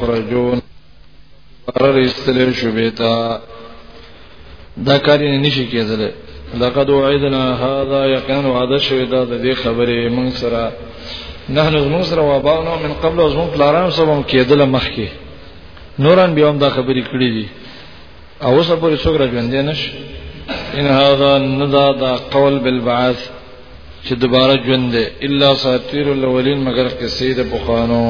خرجون قرار استل شبیتا دا کاری نشی کېدل لقد وعدنا هذا یقینا وعده شوی دا د دې خبرې موږ سره نه نو موږ سره واباونو من قبل زمون پلاران سره کېدل مخکې نوران بیا هم دا خبرې کړې دي او اوس پورې څوک را ژوندې نش ان هذا نذا دا قول بالبعث چې دوباره ژوند دی الا ساتیر الاولین مگر قصې د بخانو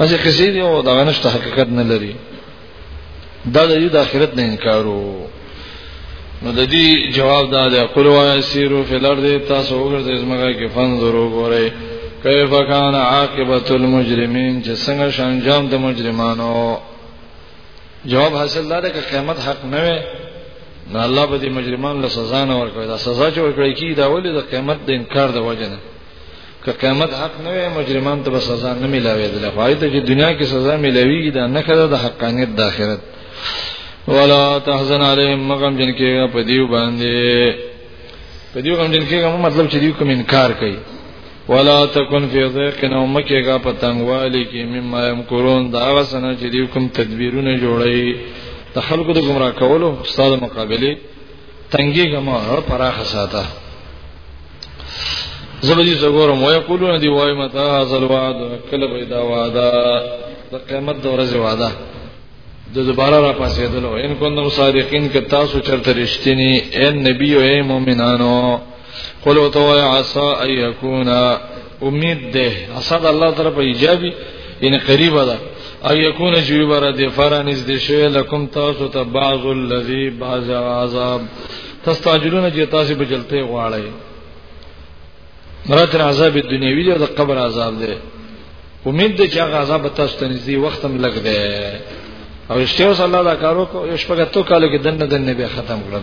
هڅه قصې دی او دا نشته حقیقت نه لري دا د دې د آخرت نه انکارو نو د دې جواب دا دی قل وای سیرو فی الارض تاسو وګرځئ زمګه کې فنظرو ګورئ کیف کان عاقبت المجرمین چې څنګه شانجام د مجرمانو جواب حاصل دا ده چې قیامت حق نه وي نو الله به دې مجرمان له سزا نه ورکړي دا سزا چې ورکړي کی دا ولې د قیامت د انکار د وجه نه که قیامت حق نه وي مجرمان ته به سزا نه ملاوي د خدای ته چې دنیا کې سزا ملاويږي دا نه کړه د حقانیت د آخرت ولا تحزن علیهم مغم جن کې په دیو باندې په دیو غم جن کې مطلب چې دیو کوم انکار کوي ولا تکن فی ضیق نو مکه کا پتنګوالی کی مما یمکرون دا غسنه چې دی کوم تدبیرونه جوړی د خلکو د گمراه کولو استاد مقابله تنګي غما هر پراخه ساته زبدي زګورم وای کولونه دی وای متا ازل وعد کله به دا وعده د قیامت د ورځې وعده د دوباره را پاسېدلو ان کو نو صادقین ک تاسو چرته رښتینی اے نبی او اے مؤمنانو قل او تو عسى ان يكون امید ده اسد الله طرف ایجابي ان قریب ده او یکون جویبر دی فرانیز دی شوی لکم تاسو ته بعض الذی بعض عذاب تستاجرون چې تاسو به جلته غواړی مراتن عذاب دنیوی دی او د قبر عذاب دی امید دی چې هغه عذاب تاسو ته نږدې وخت هم لګ دی او اشتیاو صلی الله علیه کارو کو یو شپږ تو کالو کې دنه دنه به ختم کړل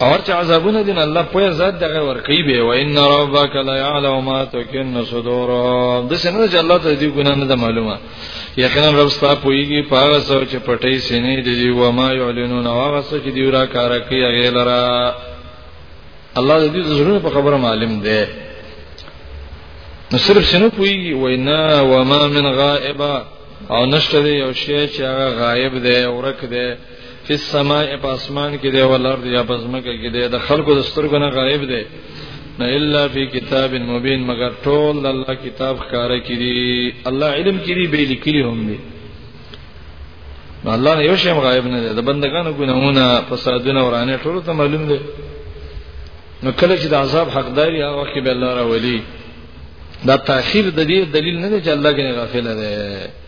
اور چې عذابونه دین الله په ذات دغه ور کوي به و ان ربک لا یعلم ما تکن صدورهم د څنګه چې الله ته دې ګناه نه ده معلومه یقینا رب ستا پویږي په هغه څه چې پټي سینې دي و ما یعلنون هغه څه چې دی را کار کوي هغه لره الله دې زړه په خبره معلوم دی نو صرف سینې پویږي و ان و ما من غائبه او نشته یو شی چې هغه غائب دی ورک دی فی السماء په اسمان کې دی ول ارض یا بزمکه کې دی د خلکو د سترګو نه غایب دی نه الا فی کتاب مبین مگر ټول الله کتاب ښکارا کړي الله علم کړي به لیکلي هم دی نو الله نه یو شی غایب نه دی د بندگانو ګناونه فسادونه ورانه ټول ته معلوم دی نو کله چې د عذاب حقداري هغه وخت به الله راولي دا تاخير د دې دلیل نه دی چې الله کې غافل دی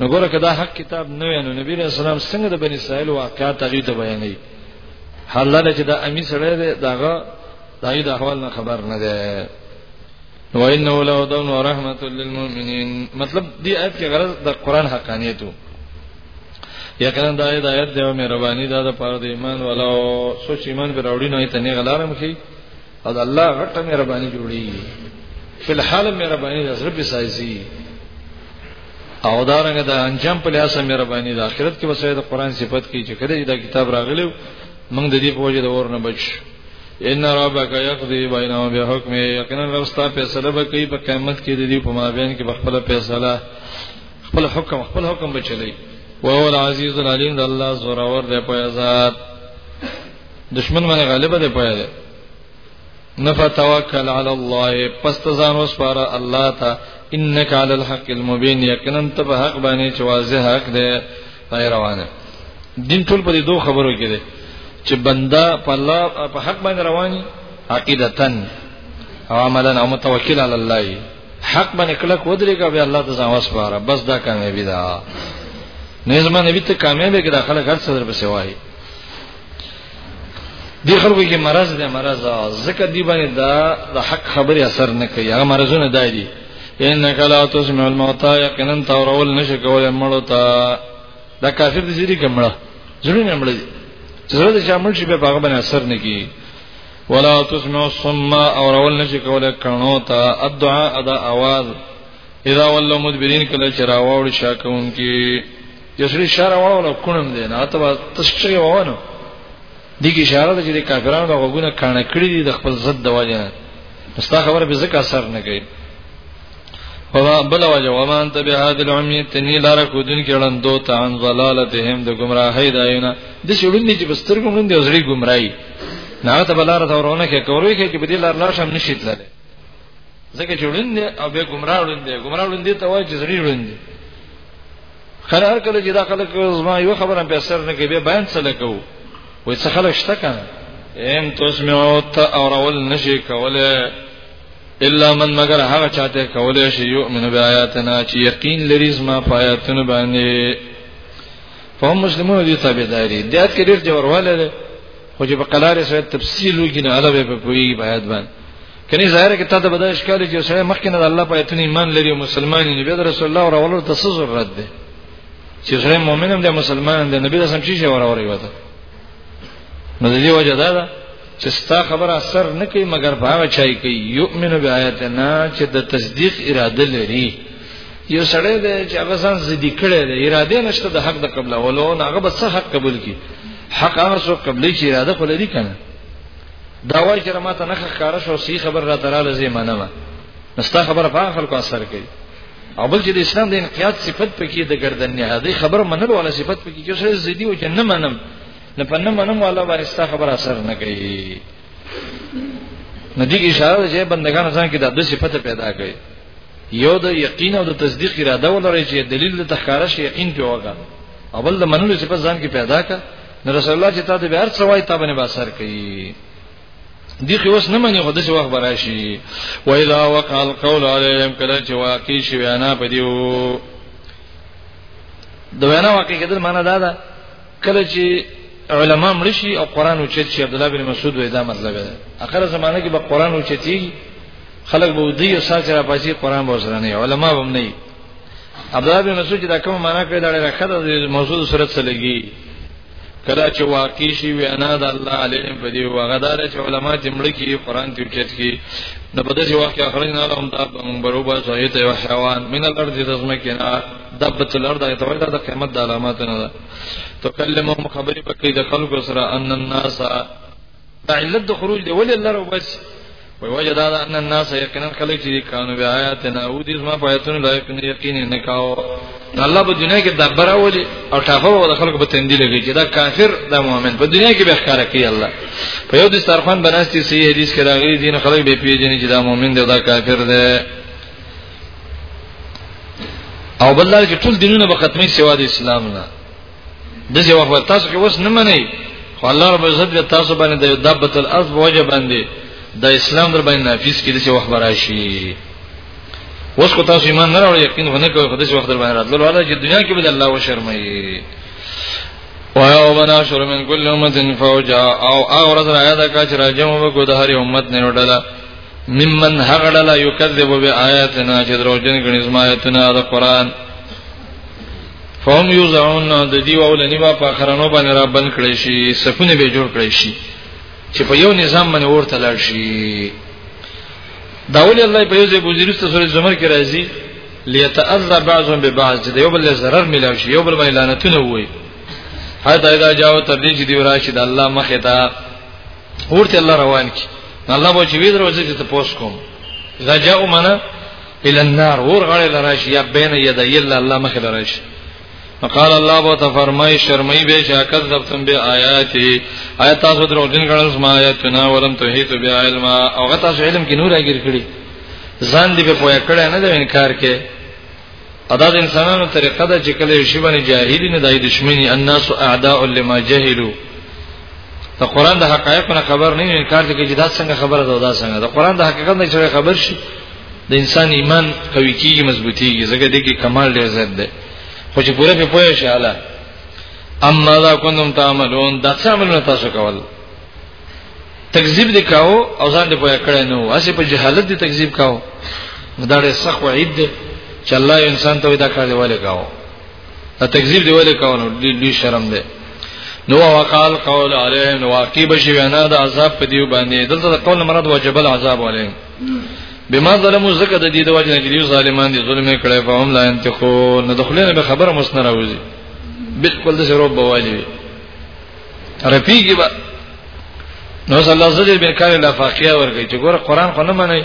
نو ګوره کدا حق کتاب نه وي نو نبی رسول الله څنګه د بنی اسرائیل واقعات هغه ته بیانوي حالله چې دا امی سره دی داغه دای د احوال نه خبر نه دی نو انه له دون و رحمت للمؤمنین مطلب دی آیت کې غرض د قران حقانیت یقینا دا آیت آیت دی او مهرباني دا د پاره د ایمان ولو سوچ ایمان پر وړي نه ته نه غلارم کی او د الله غټه مهرباني جوړي په الحال مهرباني د زړه په سایزي او دا رنګه د انجام په لحاظ مهرباني د آخرت کې وسه د قران صفت کې چې کله دا کتاب راغلی موږ د دې په وجه د اور نه بچ ان ربک یقضی بینهم بحکم یقینا رب ستا فیصله به کوي په قیامت کې د دې په مابین کې خپل فیصله خپل حکم خپل حکم به چلی او العزیز العلیم د الله زورور دی په ذات دشمن باندې غالب دی پوهه ده نفتوکل علی الله پس تزان وسپاره الله ته انک علی الحق المبین یقینا ته په حق باندې چې واضح حق ده پای روانه دین ټول په دې دوه خبرو کې ده چې بندا په الله په حق باندې رواني عقیدتن او عملا او متوکل علی الله حق باندې کله کو درېګا به الله ته ځان وسپاره بس دا کامیابی ده نظم نبی ته کامیابی کې داخله غر صدر په سوای دی خلکو کې مرض دی مرض ځکه دی باندې دا د حق خبره اثر نه کوي هغه مرزونه دای دي انک لا تسمع الموتى یقینا تورول نشي کولای مړو ته دا کافر دي چې کمړه ضروري نه مړ دي زړه د شامل شي په هغه باندې اثر نه کوي ولا تسمع الصم او رول نشي کولای کڼو ته الدعاء ادا आवाज اذا ولوا مدبرين کله چې راوړ شاکون کې یو سړي اشاره وړوله کونم دی نه ته به تشچې وونه دي کې اشاره ده چې د کافرانو د غوګونه کانه کړی دي د خپل ضد د وجه نه مستا خبره به ځکه اثر نه کوي وما بل وجه وما انت بهاد العمي تني لار کو دن کې لن دو ته ان ضلالتهم د گمراهي دایونه د شړون دي چې بسترګو مونږ دي ازري گمراهي نه ته بلار ته ورونه کې کوي کې چې بدی لار لار شم نشیت لره ځکه چې وړاندې او به گمراه وړاندې گمراه وړاندې ته وایي چې زړی وړاندې خره هر کله چې دا خلک زما یو خبره په اثر نه کې به بیان څه لکو وای څه خلک شته کنه ان تسمعوا ته اور اول نشي کوله الا من مگر هغه چاته کوله شي یؤمن بیااتنا چې یقین لري زما پایاتونه باندې فهم مسلمون دي تابعداري د دې کې ډېر جوړواله ده خو چې په قلار سره تفصیل وګینه علاوه په پوری بیات باندې کني ظاهر کې تاسو به دا اشکال چې سره مخکې نه د الله په ایتونی ایمان لري او مسلمان دی به رسول الله او راولو ته څه ضرورت دی چې سره مؤمن هم دی مسلمان هم دی نبی رسول شي ور اوري وته نو د دې وجه دا ده چې ستا خبره اثر نه کوي مګر په هغه چای کې یؤمن بیااتنا چې د تصدیق اراده لري یو سړی دی چې هغه ځان زدی کړی دی اراده نشته د حق د قبول او هغه به څه حق قبول کی حق هغه څو قبلې چې اراده خو لري کنه دا وایي چې ما ته نه ښکاره شو صحیح خبر را تراله زی منم نستا خبره په خلکو اثر کوي او بل چې د اسلام د انقیاد صفت پکې د ګردن نه دی خبر منل ولا صفت پکې چې سره زیدي او چې نه منم نه پنه منم ولا باندې ستا خبر اثر نه کوي نو دې اشاره چې بندگان ځان کې د دوه صفت پیدا کوي یو د یقین او د تصدیق اراده ولري چې دلیل د تخکارش یقین پیوګا او بل د منلو صفت ځان کې پیدا کا نو رسول الله چې تاسو به هر څه وای تابنه به اثر کوي دی خو اوس نه مني خو دغه وخت براشي و اذا وقع القول عليهم کله چې واقع شي وینا پدیو د وینا واقع کېدل معنا دا ده کله چې علما مړ شي او قران اوچت شي عبد الله بن مسعود وې دا مطلب ده اخر زمانه کې به قران اوچتي خلک به دی او ساتره پاتې قران به سره نه علما به نه عبدالله بن مسعود دا کوم معنا کړی دا ډیره خطر دی موضوع سره څلګي کله چې واقع شي وینا د الله علیم په دی وغدار چې علما جمړ کې قران ته چت کې نو په دې واقع اخرجنا لهم دا بمبروبا سویت او حیوان من الارض تسمع کنا دبت الارض ته وایي دا قیامت د علامات نه ده تکلمهم خبرې پکې د خلکو سره ان الناس دا علت د خروج دی ولې الله رب بس وی وجه دا ده ان الناس یقینا خلق چې کانو بیا آیاتنا او دې ما پاتون لا یقین یقین نه کاو الله په دنیا کې دبره ولي او ټافه و د خلکو په تندې لګي چې دا کافر دا مؤمن په دنیا کې به ښکارا کوي الله په یو د سترخوان بناستي صحیح حدیث کې راغلي دین خلک به پیژني چې دا مؤمن دی دا کافر دی او بلل چې ټول دینونه به ختمي سوا د اسلام نه د څه وخت تاسو کې وس نه منئ خو الله رب عزت به تاسو باندې د دبت الارض وجه باندې د اسلام در باندې نافذ کړي چې وخت راشي وس کو تاسو ایمان نه راوړی یقین غو نه کوي خدای وخت در باندې راتلل ولا چې دنیا کې به الله وشرمایي ويوم نحشر من كل امه فوجا او اورز را یاد کا چې راجم وکړو د هر امت نه وډلا ممن هغړلا یکذب بیااتنا چې دروژن غنځما ایتنا د قران فهم یوزعون د دې اولنی با په خرانو باندې را بند کړی شي سفونه به جوړ کړی شي چې په یو نظام باندې ورته لاړ شي دا ولې الله په یو ځای بوزیرسته سورې زمر کې راځي ليتأذى بعضهم ببعض چې یو بل ضرر ملاوي شي یو بل باندې لعنتونه وي حتی اذا جاءوا تر دې چې دی راشي د الله مخه ته ورته الله روان کی الله به چې وی دروځي چې تاسو کوم اذا جاءوا معنا الى النار ور غړې لراشي یا بین یدی الله الله مخې لراشي فقال الله بو ته فرمای شرمای به شاکت زبتم به آیاتی آیات تاسو درو جن کړه زما آیاتنا ولم توحید به علم او غتا سو علم کې نور اګر کړي ځان دې په پویا کړه نه د انکار کې ادا د انسانانو طریقه ده چې کله شی باندې جاهلی نه دای دښمنی الناس اعداء لما جهلوا ته قران د حقایقو نه خبر نه یې کار کوي چې دا څنګه خبره ده دا څنګه ده قران د حقیقت نه چې خبر شي د انسان ایمان قوي کیږي مضبوطیږي ځکه دې کې کمال ډیر زیات دی خو چې پوره په پوهه شي اعلی اما ذا کنتم تعملون دا څه عملونه تاسو کول تکذیب دې کاو او ځان دې پوهه کړی نو اسی په جهالت دې تکذیب کاو دا ډېر سخت وعید دی چې الله انسان ته دا کار دی ولې کاو دا تکذیب دی ولې کاونو دی لوی شرم دی نو وقال قول علیهم نو واقع بشي وینا د عذاب په دیو باندې دلته د قول مراد واجب العذاب علیهم بما ظلمو زکه د دې د وجه نه ظالمان دي ظلم کړي په هم لا انتقو نه دخلینه به خبره مسنه راوځي بالکل د شروع بواجبي رپیږي با نو صلی الله علیه وسلم به کار لا فاقیا ورګي چې ګوره قران خو نه مني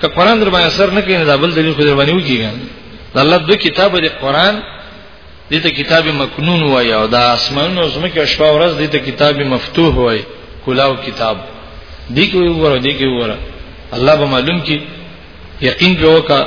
که قران در باندې اثر نه کوي نه دا بل دلیل خو در باندې وکیږي دا الله د کتاب د قران دې ته کتاب مکنون وای او دا اسمانونو زمکه شپه ورځ دې ته کتاب مفتوح وای کلاو کتاب دې کې وګوره دې کې وګوره الله به معلوم کی یقین به وکا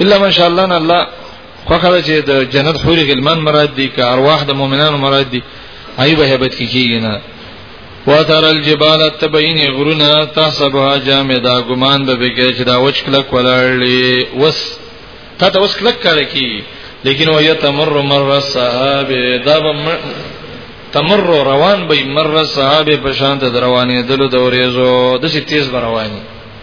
الا ماشاءالله نه الله خو خدای چې د جنت حور غلمان مراد دي که ارواح د مؤمنانو مراد دي هي به hebat کیږي نه وتر الجبال تبین غرنا تحسبها جامدا ګمان به بګی چې دا وچ کلک ولړلی وس تا ته وس کلک کار کی لیکن وهي تمر مر الصحاب دا به تمر روان به مر الصحاب په شان ته روانې دلو دورې زو د شي تیز رواني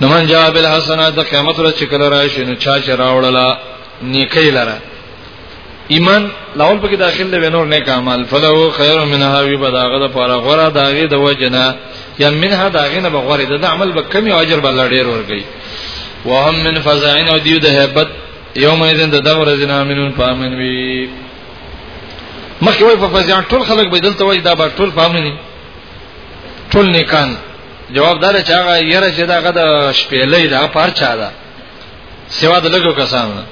نمن جواب الحسنات د قیامت ورځ چې کله راشي نو چا چې راوړله نیکي لره ایمان لاول پکې داخل دی نور نیک اعمال فلو خیر منها وی بداغه د پاره غره داغه د وجنا یا منها داغه نه بغوره د عمل به کمی او اجر بل ډیر ورګي وهم من فزعين او دیو د hebat یوم اذن د دور زنا منون پامن وی مخکې وای په فزعان ټول خلک به دلته وای دا به ټول پامن ټول نیکان جواب دار چې هغه یره چې داغه د شپېلې دا پرچا ده سوا د لګو کسانو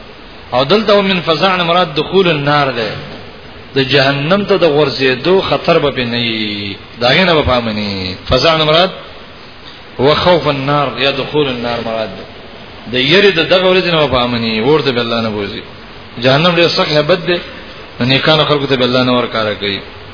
او دلته من فزعن مراد دخول النار ده د جهنم ته د ورزيدو خطر به نه وي داغه نه به پامني فزعن مراد هو خوف النار یا دخول النار مراد ده د یری د دغه ورځې نه پامني ورته بالله نه بوزي جهنم ډېر سخت هبت ده نه کانو خلکو ته بالله نه ورکاره کوي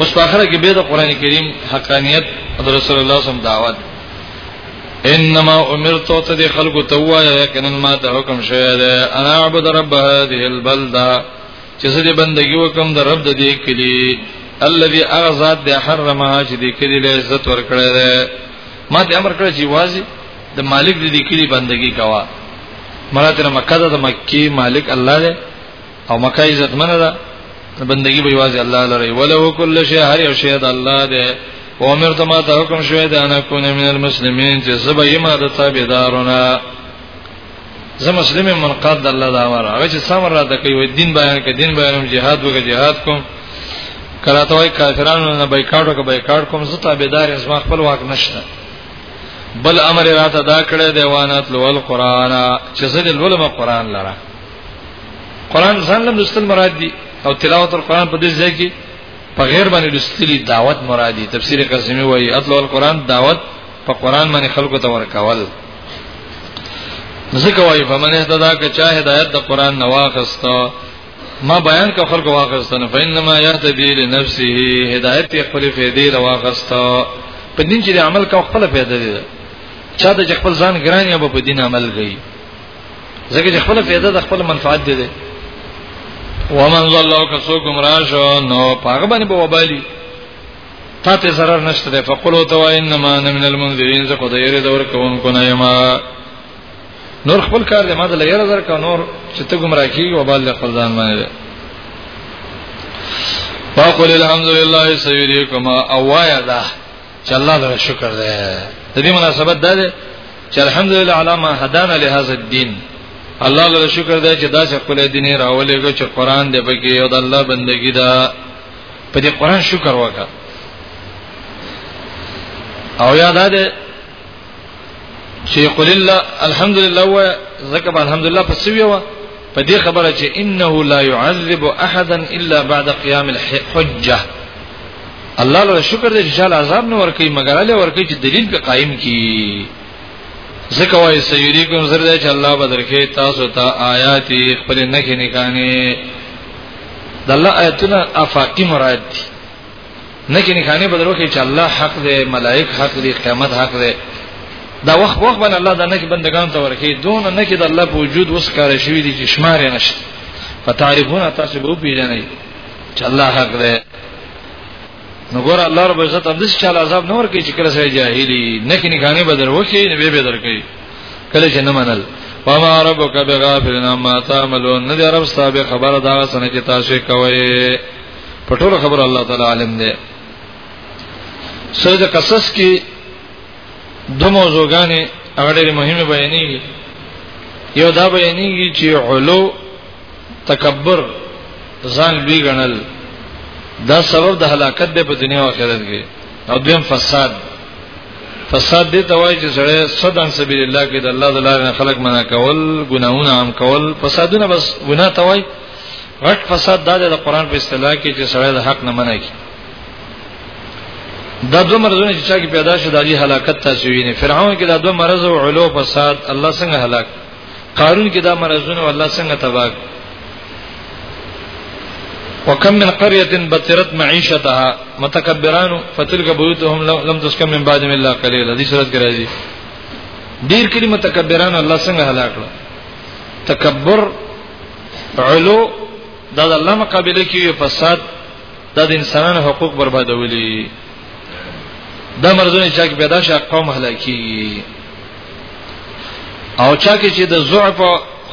اوس په اخر کې به د قران کریم حقانیت د رسول الله صم دعوت انما امرت ته د خلکو ته وایا یقینا ما ته حکم شوی دی انا اعبد رب هذه البلده چې زه دې بندگی وکم د رب د دې کلی الذي اغزاد د حرمها چې دې کلی له عزت ورکړی دی ما ته امر کړی چې واځي د مالک دې کلی بندگی کوا مراتب مکه د مکی مالک الله دی او مکه عزت منه ده بندگی به واځي الله لري ولو کل شی هر یو شی د الله ده او امر ته ما ته حکم شوی ده انا کون من المسلمین چې زبا یما د تابعدارونه زه مسلم من قد الله دا امر هغه چې سمر را د کوي دین بیان کوي دین بیانوم jihad وکړي jihad کوم کله ته وای کافرانو نه بایکاټ وکړه بایکاټ کوم زه تابعدار یم ما خپل واک نشته بل امر راته دا کړی دی وانات لول قران چې زه د لولم قران لره قران ځان له لوستل مراد دي او تلاوت القرآن په دې ځای کې په غیر باندې لوستلی دعوت مراد دي تفسیر قاسمی وایي اطلع القرآن دعوت په قرآن باندې خلکو ته ورکول ذکر وایي فمن اهتدى که چا هدایت د قرآن نه واخسته ما بیان کا خلق واخستنه فینما یهتدی لنفسه هدایت خپل فیدې لواخسته په دین چې عمل کا خپل فیدې ده چا د خپل ځان ګران یا په دین عمل کوي ځکه چې خپل پیدا د خپل منفعت دی ومن ظلوا کسو گمراه شو نو پاغه باندې به وبالي تا ته zarar نشته ده فقلوا تو انما انا من المنذرين زه خدای یې دور کوم کو نه یما نور خپل کار دې ما د لیر در کا نور چې ته گمراه کیږي وبال له خپل ځان باندې فقل الحمد لله سيريكما اوايا ده چې الله لپاره شکر دی د دې مناسبت دا ده چې الحمدلله علامه هدانا لهذا الدين الله لپاره شکر دی چې دا څه خپل دین راولېږي چې قران دې پکې یو د الله بندگی ده په دې قران شکر وکړه او یاد ده چې قل الله الحمدلله و زکه به الحمدلله پس ویو په دې خبره چې انه لا يعذب احدا الا بعد قيام الحجه الله له شکر دې چې عذاب نه ور کوي مګر له ور کوي چې دلیل به قائم کی زکه وای سیری کوم زر دې چې الله بدر کې تاسو ته تا آیات خپل نه کې نکانه د الله آیتونه افاقی مراد دي نه کې نکانه بدلو کې چې الله حق دی ملائک حق دی قیامت حق دی دا وخت وخت باندې الله دا نه کې بندگان ته ورکی دون نه کې د الله په وجود اوس کار شوی دي چې شمار نه شي فتعرفون تاسو به پیژنئ چې الله حق دی نو ګور الله رب عزت هم دې چاله عذاب نور کې چې کله سره جاهلی نه کې نکانه بدل وکي نه به بدل کوي کله چې نه منل وما ربک بغافل عما تعملون نه دې رب ستابه خبر دا سن چې تاسو کوي په ټول خبر الله تعالی عالم دی سورۃ قصص کې دو موضوعګانې هغه ډېرې مهمه بیانېږي یو دا بیانېږي چې علو تکبر ځان لوی ګڼل دا سبب د هلاکت دی په دنیا او آخرت کې او دویم فساد فساد دې توای چې سره صدن سبیل الله کې د الله د لارې خلک منع کول ګناهونه عام کول فسادونه بس ګناه توای غټ فساد دا د قران په اصطلاح کې چې سړی د حق نه منع کی دا دوه مرزونه چې چا کې پیدا شي د دې هلاکت تاسو ویني فرعون کې دا دوه مرز او علو فساد الله څنګه هلاک قارون کې دا مرزونه الله څنګه تباہ وكم من قريه بطرت معيشتها متكبران فتلك بيوتهم لم تسكن من بعد الا قليلا دي صورت کې راځي ډیر کلی متکبران الله څنګه هلاک کړ تکبر علو دا د الله مقابله کې یو فساد دا د انسانانو حقوق بربادولي دا مرزونه چې پیدا شي قوم هلاکي او چا کې چې د ضعف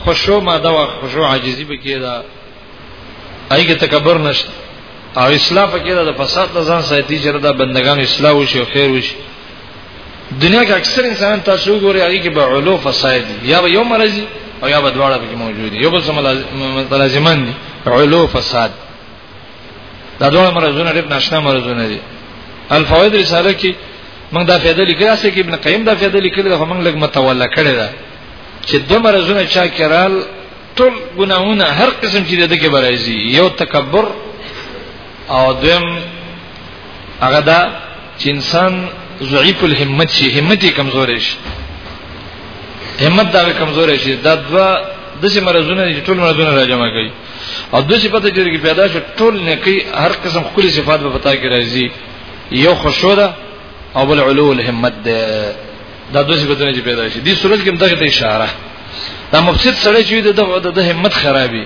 خشوع ماده او خشوع عاجزي به کېدا ایګه تکبر نشته او اصلاح پکې دا د فساد د ځان ساتي چې دا بندگان اصلاح وشي او خیر وشي دنیا کې اکثر انسان تاسو وګورئ هغه کې به علو فساد یا به یو مرضی او یا به دواړه به موجود یو بل سم لازمان دي علو فساد دا دواړه مرزونه ډېر ناشنا مرزونه دي الفوائد رساله کې موږ دا فائدہ لیکل چې ابن قیم دا فائدہ لیکل دا موږ لګ متوله کړی دا چې دوه مرزونه چا کرال ټول ګناهونه هر قسم چې دغه کې برایزي یو تکبر او دویم هغه دا چې انسان ضعیف الهمت شي همت یې کمزورې شي همت دا کمزورې شي دا دوا د څه مرزونه چې ټول مرزونه راجمع کوي او د څه پته چې پیدا شو ټول نه کوي هر قسم خپل صفات به پتا کې راځي یو خشوع ده او بل علو الهمت ده دا دوه صفاتونه چې پیدا شي دي صورت کې دغه ته اشاره دا مفسد سره چې د د همت خرابي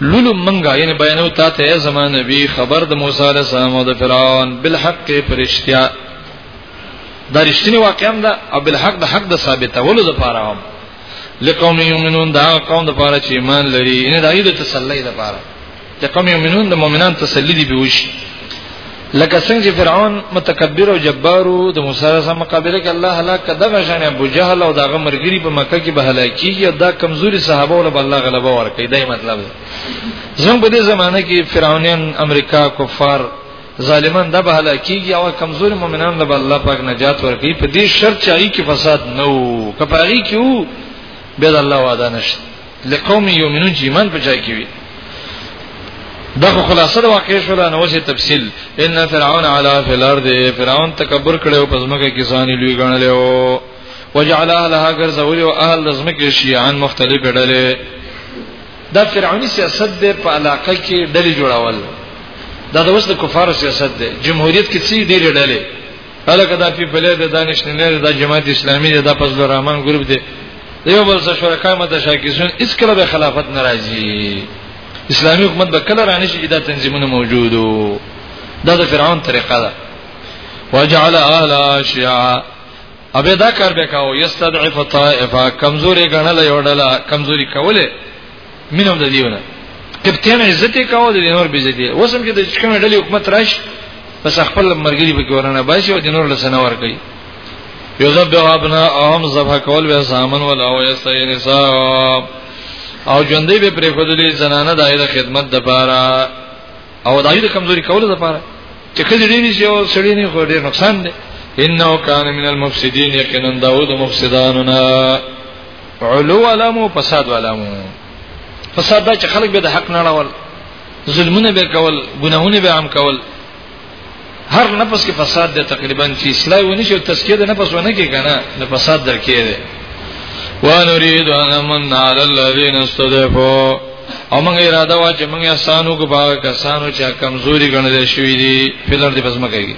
لولو منګه یعنی بیانو تا ته زمان نبی خبر د موسی علی السلام او د فرعون بالحق پرشتیا دا رښتینی واقعا دا او بالحق د حق د ثابتولو لپاره هم لقوم یؤمنون دا قوم د پاره چې ایمان لري ان د ایله تسلی د پاره لقوم یؤمنون د مؤمنان تسلی دی بوش لکه څنګه چې فرعون متکبر او جبار وو د موسی سره مقابله کې الله هلاک کدغه شان ابو جهل او دغه مرګري په مکه کې به هلاکیږي دا کمزوري صحابه ول الله غلبه ورکړي دا مطلب دی زموږ په دې زمانه کې فرعونین امریکا کفار ظالمان دا به هلاکیږي او کمزوري مؤمنان له الله پاک نجات ورکړي په دې شرط چې هغه کې فساد نه وو کپاغي کې وو به الله وعده نشته لقوم یومنون چې ایمان په ځای کې وي دا خو خلاصه د واقع شو لا نو چې تفصیل ان فرعون علا فی الارض فرعون تکبر کړو په ځمکه کې ځان لوی ګڼلو وجعل اهلها غرزول او اهل ځمکه شیعان مختلف ډلې دا فرعونی سیاست دی په علاقه کې ډلې جوړول دا د وسد کفارو سیاست دی جمهوریت کې څه ډېرې ډلې هلکه دا پی پلې د دانش نه نه د جماعت اسلامي د پس الرحمن ګروپ دی دیو بل څه شرکا مت شاکیسون اس کله به خلافت ناراضي اسلامي حکومت به کله رانه شي دا تنظیمونه موجودو دا د فرعون طریقه ده وجعل اهل شيعا ابه دا کار به کاو یستضعف طائفه کمزوري غنل یو ډله کمزوري کوله مينوم د دیونه کپتان عزت کاوه د نور به عزت وسم چې د کومه ډلې حکومت راش بس خپل مرګري به کورنه باسي او د نور لسنه ور کوي یذبح ابنا اهم ذبح کول به سامن ولا او یسای نساء او ژوندې به پرې خودلې زنانه دایره خدمت د پاره او دایره کمزوري کول د پاره چې کله ډېری شي او سړی نه خو ډېر نقصان دی انه کان من المفسدين یقینا داوود مفسداننا علو علامو فساد علامو فساد دا چې خلک به د حق نه راول ظلمونه به کول ګناهونه به عام کول هر نفس کې فساد دی تقریبا چې اصلاح ونی شي او تزکیه د نفس ونه کې کنه د فساد درکې دی ونريد ان من على الذين استضعفوا او موږ اراده وا چې موږ احسانو کو باغ کسانو چې کمزوري ګڼل شوی دي فلر دې پس مکه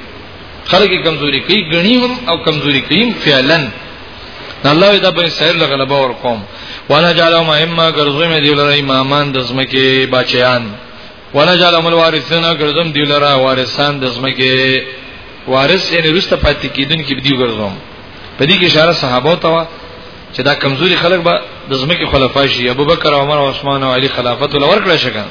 خلک کمزوري کوي غني هم او کمزوري کوي فعلا الله دا بني اسرائيل له غلبه ور قوم وانا جعلهم ائمه ګرځوم دی لره امامان د زمکه بچیان وانا جعلهم الوارثین ګرځوم دی لره وارثان د زمکه وارث یې رسته پاتې کیدون کې بدی ګرځوم په دې کې اشاره صحابه ته وا چې دا کمزوري خلک به د زمکه خلفای شي ابوبکر عمر او عثمان او علي خلافت ولور کړی شګان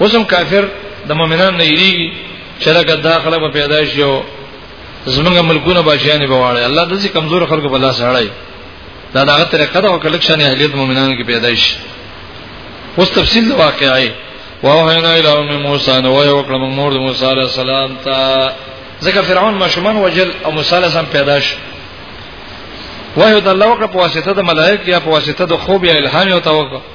اوسم کافر د مؤمنان نه یریږي چې لکه داخله په پیدا شي او زمونږ ملکونه بچیانې بواړي الله د دې کمزور خلکو په لاس اړای دا دغه طریقه دا وکړل چې نه اهلیت مؤمنانو کې پیدا شي اوس تفصیل د واقعي واوهینا الی ام موسی نو وای وکړه موږ مور د موسی علی السلام ته ځکه فرعون ماشومان وجل او موسی علی السلام پیدا شو وای د الله وکړه په واسطه د ملائکه یا په واسطه د خوب یا الهام یو توګه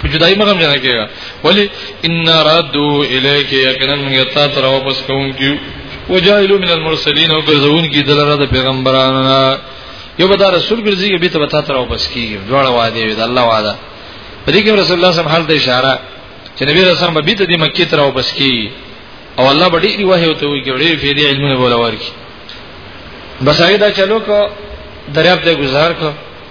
په جدای مغم جنا کیږي ولی ان رادو الیک یقینا موږ تا تر واپس کوونکیو وجائلو من المرسلین او ګرځون کی دلاره د پیغمبرانو یو به دا رسول ګرځي به ته تا تر واپس کیږي دواړه وعده وي د الله وعده په دې کې رسول الله صلی الله علیه وسلم حالت اشاره چې نبی رسول الله به د مکه تر واپس کیږي او الله به ډېری وحی وته وي ګړې فیدی علمونه بولا ورکی بس هغه دا چلو کو دریاب ته گزار کو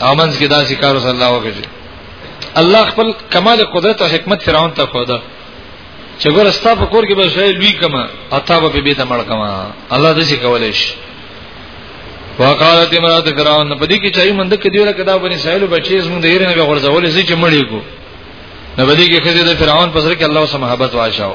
امنځ کې داسې کار صلی الله وکړي الله خپل کمال قدرت او حکمت فرعون ته خو ده چې ګور ستا په کور کې به شای لوی کما اتا به به ته مړ کما الله دې څه کولای شي وقالت امرات فرعون په دې کې چای مند کې دیوره کدا بني سایلو بچي زموږ د هیرنه به غرزولې چې مړی کو نو په دې کې خزه د فرعون په سر کې الله سبحانه محبت واچاو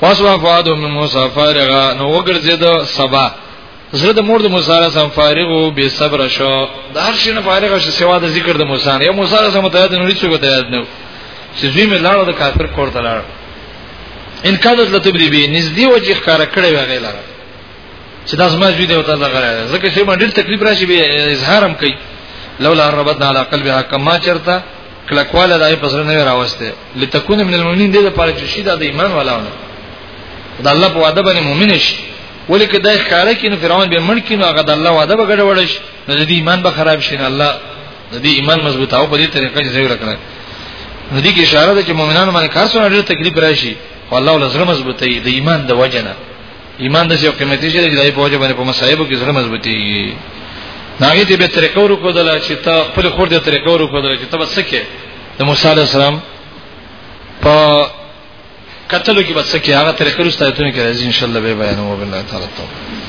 پس وفات ام موسی فارغه نو وګرځید سبا زړه د مور د موسی علیه السلام فارغ او بے صبر شو د هر شي نه فارغ شو سوا د ذکر د موسی نه یو موسی علیه السلام ته یاد نه لري ته یاد نه چې زوی مې لاړ د کافر کور ته لاړ ان کادت لتبری به نږدې وجه ښکارا کړې وی غیلا چې دا زما زوی دی او تاسو غره ځکه چې باندې تکلیف راشي به اظهارم کوي لولا ربنا على قلبها کما چرتا کلکواله دای په سره نه راوسته لتكون من المؤمنین دې لپاره چې شي د ایمان ولاونه د الله په وعده باندې مؤمن شي ولې کې دای ښکارا کینو فرعون به مړ کینو هغه د الله وعده به ګډ وړ شي نو دې ایمان به خراب شي نه الله دې ایمان مضبوط او په دې طریقه چې زیور کړی نو دې کې اشاره ده چې مؤمنانو باندې کار سره ډېر تکلیف راشي والله ولزره مضبوطه د ایمان د وجنه ایمان د یو قیمتي شی دی دای په وجه باندې په مصايبو کې زړه مضبوطي ناګه دې به طریقو ورو کودل چې تا خپل خور دې طریقو ورو کودل چې تب سکه د موسی عليه السلام په کتلو کې بس کې هغه طریقې رسته ایتونه کې راځي ان شاء الله به بیان او بالله تعالی توفیق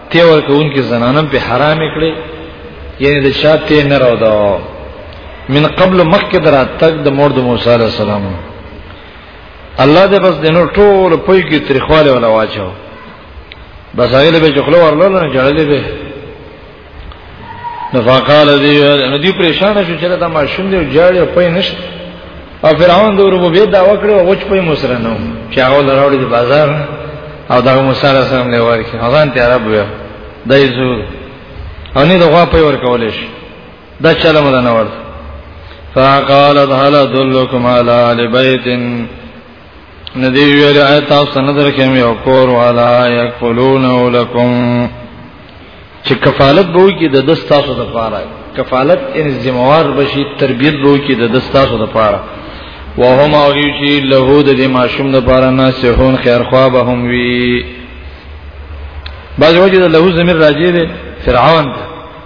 ته ورکوونکې زنانم په حرام کړي یعنی د شاته نه راو دا من قبل مخک درات تک د مور د موسی علی السلام الله دې بس دینو ټول پوي کې تریخواله ولا واچو بس هغه به چخلو ورلول نه جړلې به نو فقال دی نو دی پریشان شو چې دا ماشوم دی جاړي او پي نشته او فرعون د ربوبیت دا وکړو او چې پي مسره نو چې هغه لراوړي د بازار او دا موسی علیه السلام له ورکی هغه ته عرب وي دای زو او نه دغه پي ور کولې شي دا چلم نه ورته فقال هل ادلكم على اهل بيت ندی ویل ایت تاسو نه درکې مې او کور والا یکفلون لكم چې کفالت به وکړي د دستاسو د پاره کفالت ان ذمہوار بشي تربيت به وکړي د دستاسو د پاره وهم او چې له د دې ماشوم د پاره نه سهون خیر خوا به هم وي بعض وجه له زمير راځي د فرعون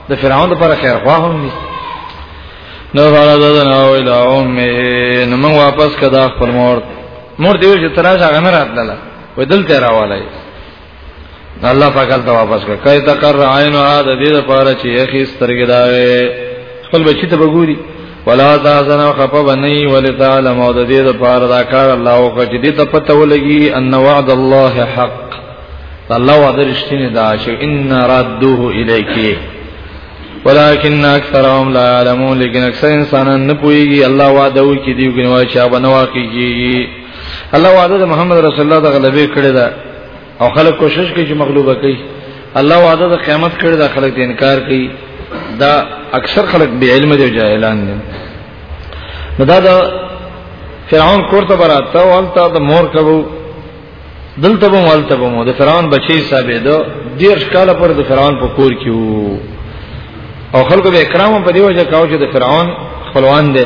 د فرعون د پاره خیر خوا هم وي نو فرادنا او الى امه نو موږ واپس کدا خپل مور مور دیو چې تراشه غنرات لاله ودل ته راواله الله پاک ته واپس کړه کای تکر عین ها د دې لپاره چې اخی سترګې دا خپل بچی ته وګوري ولا تاسن خف بنی ولتعلم او د دې لپاره دا کار الله او چې دې ته پته ولګي ان وعد الله حق الله وعده رښتینی دا چې ان رادوه الیکی ولكن اکثرهم لا يعلمون لیکن اکثر انسانان نه پوهیږي الله وعده وکړي دی ګنوا چې هغه نه واقعي الله وعده د محمد رسول الله د غلبې کړې ده او خلک کوشش کوي چې مغلوبه کوي الله وعده د قیامت کړې ده خلک د انکار کوي دا اکثر خلک بی علم دي او جاهلان دي نو دا د فرعون کوړه براته والته د مور کبو دلته به والته به مو د فرعون بچی صاحب دو ډیر کال پر د فرعون په کور کې وو او خلکو به کرام په دیو ځای کاوه چې د فرعون خپلوان دي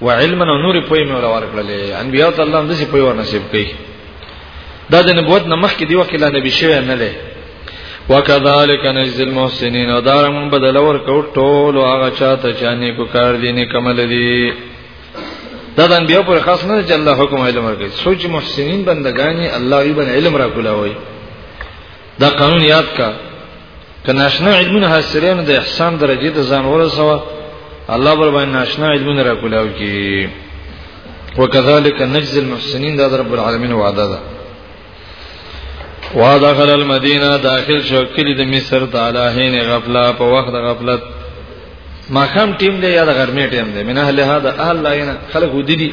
وعلما او نور پوی مې ورور کړلې انبیاء ته الله دې پوی ورنصیب کړي دا د نبوت نه مخکې دی وکیل نبی شوی نه لې وکذالک نجزی المحسنین او دارم بدل ور کو ټول هغه چاته چانی کو کار دي نه کمل دي دا د انبیاء پر خاص نه چې الله حکم علم ورکړي سوچ محسنین بندگانی الله یې بن علم را کولاوي دا قانون یاد کا که ناشنا علمونه حاصلې نه د احسان درجه ته ځان ورسوه الله بر باندې ناشنا علمونه را کولاو کی وکذالک نجزی المحسنین دا رب العالمین وعده ده وادخل المدینه داخل شو کلی د مصر تعالی هین غفلا په وخت غفلت ما خام ټیم دی یا د غرمې ټیم دی منه له هدا اهل لاینه خلک ودی دي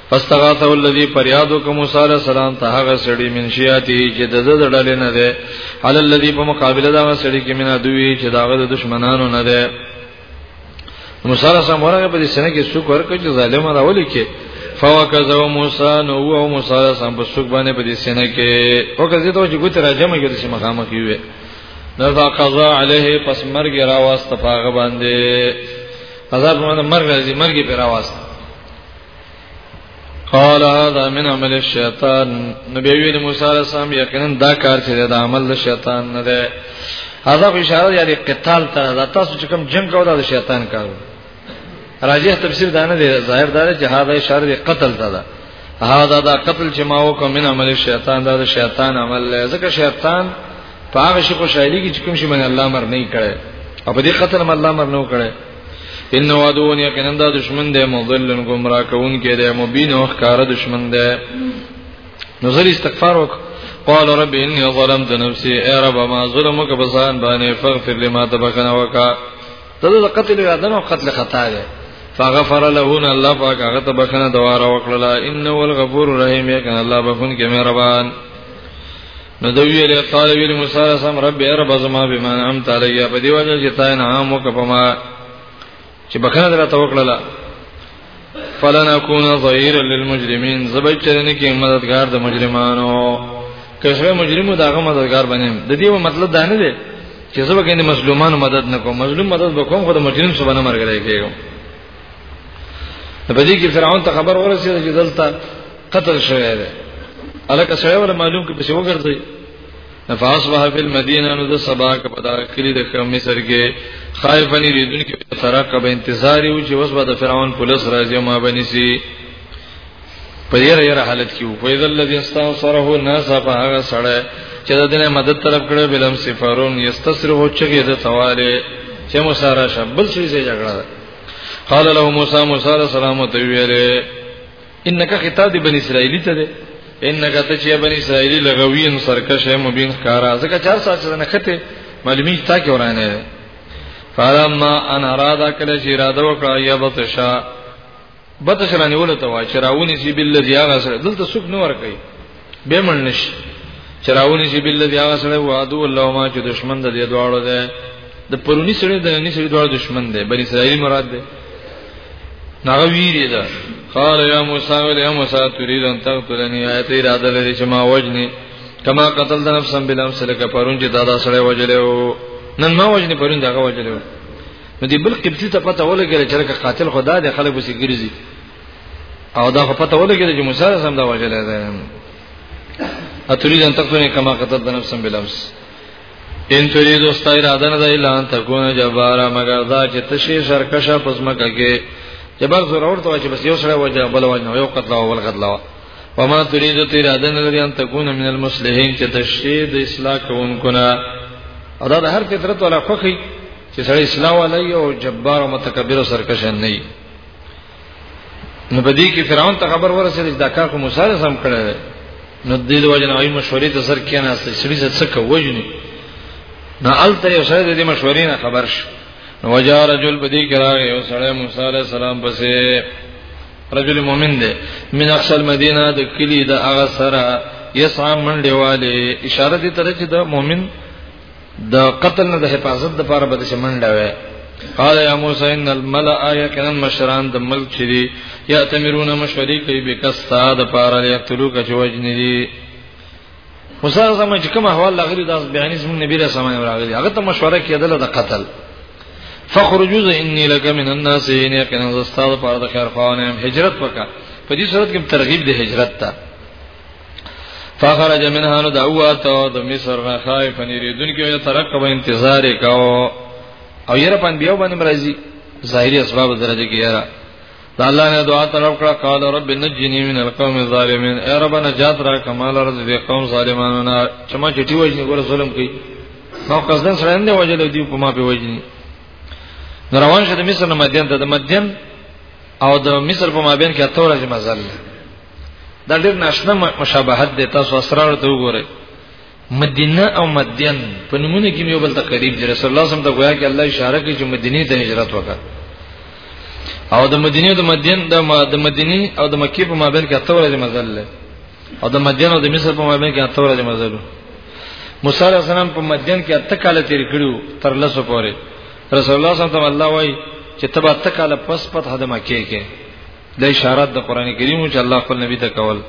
فاستغاثه الذي فريادو کوم موسی عليه السلام ته هغه سړي من شياته چې د زړه ډلې نه ده على الذي په مقابله دا سړي کې مینا دوی چې داغه د دشمنانو نه ده موسی عليه السلام ورغه په دې سنه کې څوک ورکړي چې ظالم راولي کې فوکزو موسی نو او موسی عليه السلام په څوک باندې په دې سنه کې او کزه ته چې ګوت راځم کې د سیمه خامه کیوي نذا قضا عليه پس مرګ راواست پاغه باندې عذاب باندې مرګ راځي مرګ پر راواست قال هذا من عمل الشیطان نبی ویل موسی علیہ السلام یقینا دا کار چې د عمل د شیطان نه ده هغه اشاره یعنی قتال ته دا تاسو چې کوم جنگ کوو دا شیطان کارو راجح تفسیر دانه دی ظاهر دار جهاد اشاره دی قتل ته ده هاذا دا قتل چې ما وکم من عمل شیطان دا شیطان عمل له ځکه شیطان په هغه شي خوشالي کې چې کوم شي باندې الله مر نه کړي او په دې قتل مله مر نه کړي ان وعدون یقینا دا دشمن دی مضلن گمراه کون کې دی مبین او ښکار دشمن دی نظر استغفار وک قال رب اني ظلمت نفسي اي رب ما ظلمك بسان باندې فاغفر لما تبخنا وکا تدل قتل ادم او قتل خطا دی فغفر له الله پاک هغه ته بخنه دواره وکړه انه الغفور الرحیم یقینا الله بخون کې مهربان نو دوی ویل قال ویل موسی سم رب رب زما بما نعم تعالی یا په دی وجه چې تا انعام وکړه ما چې بخنه درته وکړه فلن اكون ظهيرا للمجرمين زبچرن کې مددگار د مجرمانو کښه مجرمو داغه مددگار بنیم د دې مطلب دا نه دی چې زبر کې مظلومانو مدد نکوم مظلوم مدد وکوم خو د مجرم سره نه مرګ راکېږم په دې کې فرعون ته خبر ورسېده چې دلته قتل شوی دی الکه سره ولا معلوم کې پسې وګرځي نفاس وه په مدینه نو د سبا کې په دا کلی د خمه سر کې خایفنی ریدون کې ترقه به انتظار یو چې وس به د فرعون پولیس راځي ما بنی سي په یره یره حالت کې وو فیذ الذی استنصره الناس فهغه سړی چې د دې مدد طلب کړو بلم سفرون یستسره چګه د تواله چې مسارا شبل شي جګړه قال له موسی موسی علیہ السلام ته ویله انک خطاب دی بنی اسرائیلی ته دی انک ته چې بنی اسرائیلی لغوی ان سرکش ہے مبین کارا ځکه 4 ساعت نه خته معلومی تا کې ورانه ده فلما ان ارادا کله چې اراده وکړه یا بطشا بطشرانی ولته وای چې راونی سی بالذی هغه سره دلته سوق نور کوي به منش چراونی چې بل دی هغه سره وعده الله ما چې دشمن د دې دواړو ده د پرونی سره د ننی سره دواړو دشمن ده بنی اسرائیل مراد ده ناغه ویری ده قال یا موسی ول یا موسی تريد ان تقتلني ایت اراده لري چې ما وجني کما قتل د نفس بل نفس لکه پرون چې دادا سره وجلو نن ما وجني پرون دغه وجلو نو دی بل قبطی ته پته ولګره چې قاتل خدا دې خلک وسې ګرځي او دا په پته ولګی چې موسی سم دا وجل دی اتريد ان تكون كما قتلت نفسا بالامس ان تريد استایر ادن دا الا ان تكون جبارا مگر دا چې تشي سرکشه پزمکه کې جبر ضرور ته چې بس یو سره وجه بل وجه یو قتل او بل قتل وما تريد تیر ادن لري ان تكون من المصلحين چې تشي د اصلاح کوونکو نه ادا د هر فطرت ولا خوخي چې سړی اصلاح ولای او جبار او متکبر او سرکشه نه نو په دې کې فرعون ته خبر ورسېد چې دا کار خو موسی سره سم کړی دی نو د دې وجه نه وايي مشورې ته سر کې نه است سړي څه څه کوي نو الته یو سره د دې مشورې نه خبر شو نو وجا رجل بدی کراغه یو سره موسی عليه السلام پسې رجل مؤمن دی من اقصى المدینه د کلی د هغه سره یسعى منډه والے اشاره دې تر چې د مؤمن د قتل نه د حفاظت لپاره به د شمنډه وي قال يا موسى ان الملأ يكن مشران د ملک چری یاتمرون مشوری کوي بکستا د پاره یقتلوا کجوجن دي موسی زما چې کوم احوال لغری داس بیان زمون نبی له سمای راغلی هغه ته مشوره کېدله د قتل فخرجوا انی لک من الناس ان یقینا زستاد پر د خیر خوانم هجرت وکا په دې صورت کې ترغیب د هجرت ته فخرج منها نو دعواتو د مصر نه خائف نریدون کې ترقب انتظار کاو او یره پن بیا باندې مرضی ظاهری اسباب درجه کې یره دا الله نه دعا طلب کړه قال رب نجنی من القوم الظالمین اے رب نجات را کمال رز دې قوم ظالمانو نه چې ما چټي وژني ګور ظلم کوي نو قصدن سره نه وجل دی په ما په وژني روان شه د مصر نه مدین ته د مدین او د مصر په مابین کې اتوره مزل دا ډېر ناشنا مشابهت دی تاسو اسرار ته وګورئ مدینه او مدین په نمونه کې یو بل ته قریب دي رسول الله صلی الله علیه وسلم ته گویا کې الله اشاره کوي چې مدینه ته هجرت وکړه او د مدینه او د مدین د مدینه او د مکې په مابین کې اته ورځې مزل له او د مدین او د مصر په مابین کې اته ورځې مزل موسی علیه السلام په مدین کې اته کال تیر کړو تر لسو پورې رسول الله صلی الله علیه وسلم الله وایي چې تبا اته کال پس پته د مکې کې د اشارات د قران کریم چې الله خپل نبی ته کول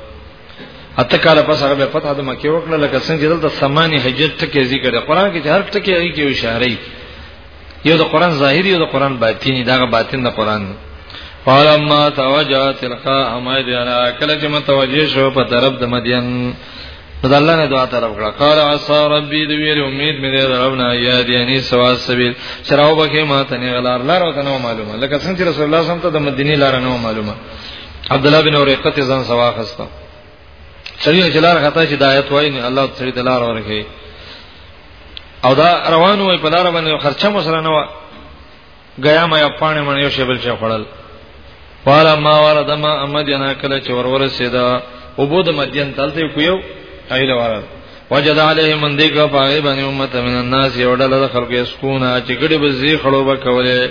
اته کاله پس هغه به فتح د مکه وکړه لکه څنګه چې دلته سمانی حجت ټکی ذکر دی قران کې هر ټکی هغه کې اشاره یو د قران ظاهری یو د قران باطینی دا باطن د قران دی فلما توجه تلقاء مدین کله چې متوجه شو په طرف د مدین نو د الله نه دعا طلب کړه قال عسى ربي د ویل امید مې ده ربنا یا دی اني سوا سبیل چراو بکه ما ته نه غلار لار او نه معلومه لکه څنګه چې رسول الله صلی الله علیه وسلم ته د مدینه لار نه معلومه عبد الله بن اوریقه ته ځان سوا خسته سړي چې لار خطا چې دایت وای نه الله سړي د لار ورکه او دا روان وای په لار باندې خرچه مو سره نه و غیا ما یا پانه من یو شیبل چا خړل والا ما والا دما امدینا کله چې ورور سیدا وبود مدین تلته کو یو ایله واره وجد علیه من دی کا پای باندې امت من الناس یو ډله خلق اسکونا چې ګډي بزی خړو وکولې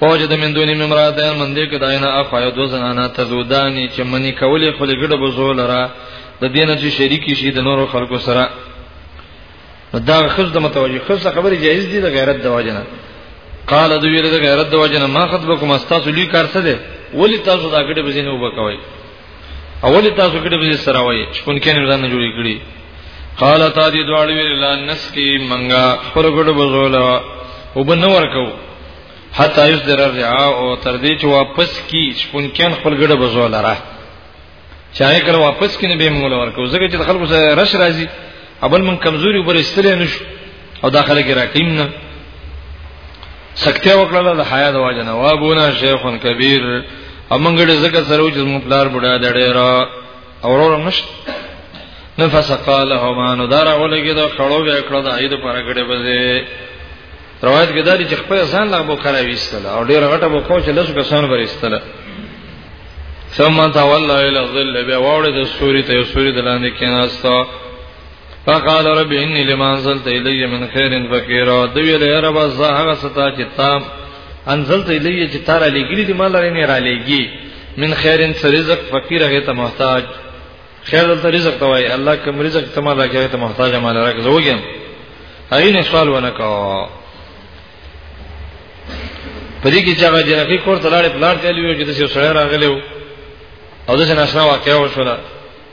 فوجد من دون امراتین من دی کدا نه اخایو دو زنانا تزودانی چې منی کولې خپل ګډه بزول را د دینه چې شریکی شي د نورو خلکو سره نو دا خز د متوجه خز خبره جایز دي د غیرت د وجنه قال د ویره د غیرت د وجنه ما خطبکم استاسو لوی کار څه دی ولی تاسو دا کډه بزینه وبکوي اول تاسو کډه بزی سره وای شپون کې نه ځان جوړی کړی قال تا دې دواړو ویل لا نسکی منګه پر ګډو بزولا وبنه ورکو حتا یس درر او تر دې چې واپس کی شپون کې خپل ګډه بزولا را چاهي کړه واپس کینې به موږ لور کو زګه چې خلکو سره رش راځي ابل من کمزوري وبر استلې نشو او داخله کې راکیم نه سکته وکړه د حیا د واجنه وا بونا شیخون کبیر امنګړي زګه سره چې موږ پلار بډا دړې را اورور مش نفس قالهما نو دارا ولګي دا خړو به کړه د عید پر غړې بځه روایت کې دا دي چې خپل ځان لا بو کرا ویستله او ډیر غټه بو کو چې لږ کسان ورستله ثم تولى الى الظل بیا واړه د سوري ته سوري دلاندې کېناستا فقال رب اني لما انزلت الي من خير فقير دوی له رب زه ستا چې تا انزلت الي چې تاره لګري دي مال رنه را لګي من خير سرزق فقير هغه ته محتاج خیر دلته رزق ته وای الله کوم رزق ته ما دا کوي ته محتاج ما لره زوګم هغه نه سوال ونه کا پدې کې چې هغه جنکی کور ته لاړې پلان ته لیو چې د یو سړی راغلی وو او د څه ناشنا واقعیا وشوله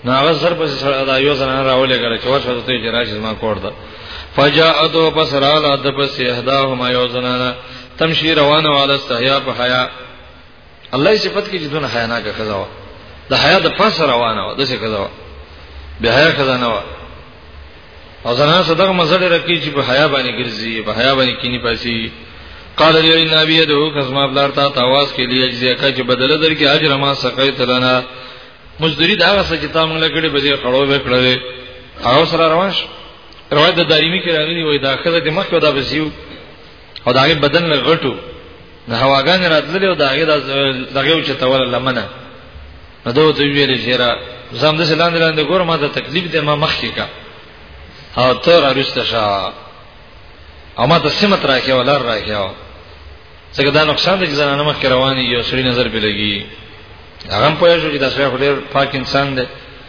نو هغه سر په سره دا یو ځنه راولې کړ چې ورشه ته چې راشي ما کور ته فجاءتو پس را لا د پس اهداهما یو ځنه تمشي روانه والا استحیا په حیا الله یې صفت کې چې دونه حیا نه کړه وا د حیا د پاسه روانه و د څه کړه وا به حیا کړه نه و او زنان صدق مزړه رکی چې په حیا باندې ګرځي په حیا باندې کینی پاسي قال لي ان ابي يدعو كما بلار تا تواس کې لي اجزا کا چې بدل در کې اجر ما سقيت لنا مزدوري دا غسه چې تا موږ لګړي به دې خړو به کړل او سره روان شو روایت د داریمی کې راغلی وای دا خزه د مخ ودا بسیو او دا غي بدن له غټو نه هواګان راتللی او دا غي دغه چې توله لمنه نو دوی ته ویل چې را زم د سلاند لاندې ګور ما ته تکلیف دی ما مخ کې کا او تر ارسته شا او ما ته سمت راکې ولر راکې څنګه دا نقصان دی چې زنانه مخ کې رواني یو سړي نظر به لګي هغه په یوه چې دا سره ډېر پاک انسان دی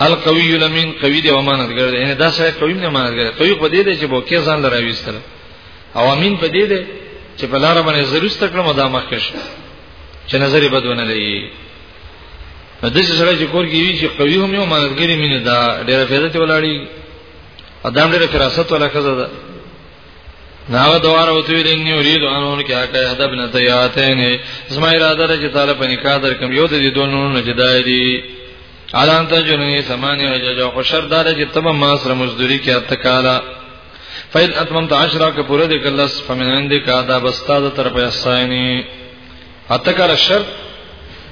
القوی الامین قوی دی امانتګر دی یعنی دا سره قوی نه امانتګر دی قوی په دې دی چې بوکې ځان لراويستل او امین په دې دی چې په لار باندې زروست کړم دا مخکې شو چې نظر بدونه لې نو د څه سره چې کور کې وی چې قوی هم یو امانتګری مینه دا ډېر فایده ته ولاړی ادم ډېر فراست ولا کزه ده ناغه دواره وته ویل ان یرید انون کیا کای حد ابن تیاتین زما اراده ده چې طالب نکاح درکم یو د دې دوه نونو جدای دي الان ته جنې سمانه حجاج خو شرط دار چې تب ما سره مزدوري کې اتکاله فین اتممت عشرہ که پوره دې کلس فمن عندك ادا بستا د طرف احسانی حتی کار شرط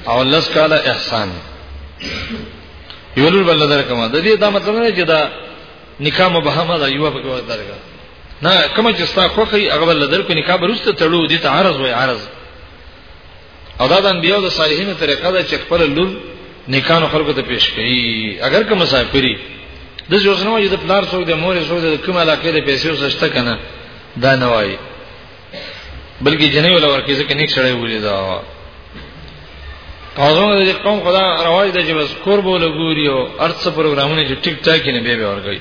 او لس کال احسان یولل بل در کما د دې دا مطلب نه چې دا نکاح مبهمه ده یو په کوه درګه نه کوم چې ستا خوخي هغه بل در کو نکاح برسته تړو دي ته عرض وای عرض او دا د انبیو د صالحینو طریقه ده چې خپل لور نیکانو خلکو ته پیش کړي اگر که مسافری د ځوسنو یو د پلار څوک د مور څوک د کوم علاقې د پیسو سشته کنه دا نه وایي بلکې جنې ولا ورکه ځکه نیک سره ویل دا پاوزونه د قوم خدا رواج د جبس قربو لګوري او ارڅ پروګرامونه چې ټیک ټاک نه به ورګي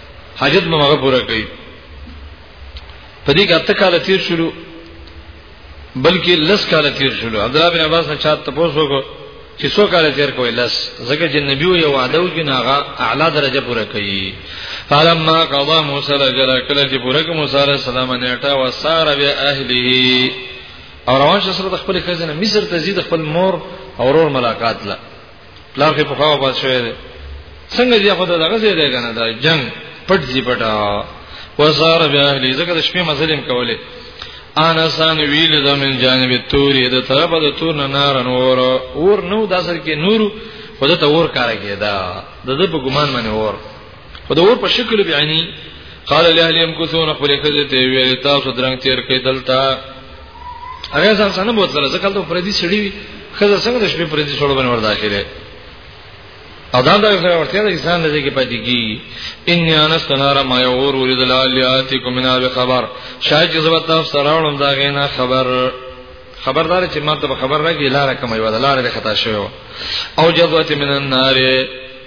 حاجت به هغه پوره کوي په دې کې اته کال تیر شلو بلکې لس کال تیر شلو عبد الله بن عباس نه چا ته پوښتنه وکړه چې څو کال تیر کوي لس ځکه چې نبی یو وعده وکړي هغه اعلی درجه پوره کوي فلما قضا موسی لجل کله چې پوره کوم موسی علیه السلام نیټه وسار به اهله او روان شو سره خپل خزنه مصر ته زید خپل مور او ورور ملاقات لا پلار کې په خوا وفات شوی دی څنګه دی خو دا دغه ځای دی کنه دا جنگ پټ زی پټا وزار بیا اهلی زکه د شپې مزلم کولې انسان ویل د من جانب تورې د طرف د تور نه نار نور اور نو د اصل کې نور خود ته اور کار کېدا د د په ګمان باندې اور په دور په شکل بیانی قال له اهل امکثون خپل کده ته ویل تاسو درنګ تیر کې دلته هغه ځان سره بوت سره ځکه ته پردي سړی وي خزه څنګه د شپې پردي سره باندې وردا کړي او دا د ورته د انسان د ځکه پاتې کی ان انس تنار ما یور ولید الالیاتکم من اب خبر شاید چې زبر تاسو سره وړم دا غینا خبر خبردار چې ما ته خبر راګی لار کومه ولا لار خطا شوی او جذوت من النار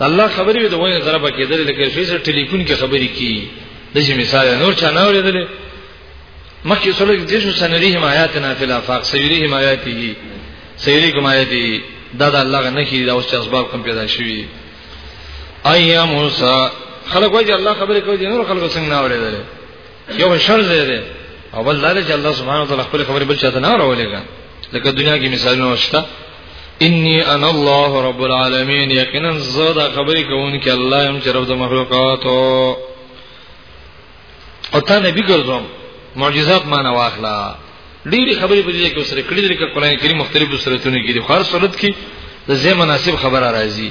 الله خبرې وي د وینې سره پکې درې لکه شوي سره ټلیفون کې خبرې کی د چې مثال نور چا نه اورېدل مخکې سره د دې شو سنريهم آیاتنا فی الافاق سیریهم آیاته سیریکم آیاته دا د الله نه کی دا اوس اسباب کوم پیدا شوي ایا موسی خلک وایي الله خبرې کوي نور خلک څنګه نه اورېدل یو شر زیره او بل دا چې الله سبحانه وتعالى خپل خبرې بل چاته نه راولېږي لکه دنیا کې مثالونه شته انی انا الله رب العالمین یقینا زړه خبرې کوونکی الله هم چې رب د مخلوقات او ته نبی ګرځوم معجزات ما نه واخلا ډېری خبرې په دې کې سره کړې دي چې قرآن کریم مختلفو سوراتونو کې دي خو هر صورت کې د زې مناسب خبره راځي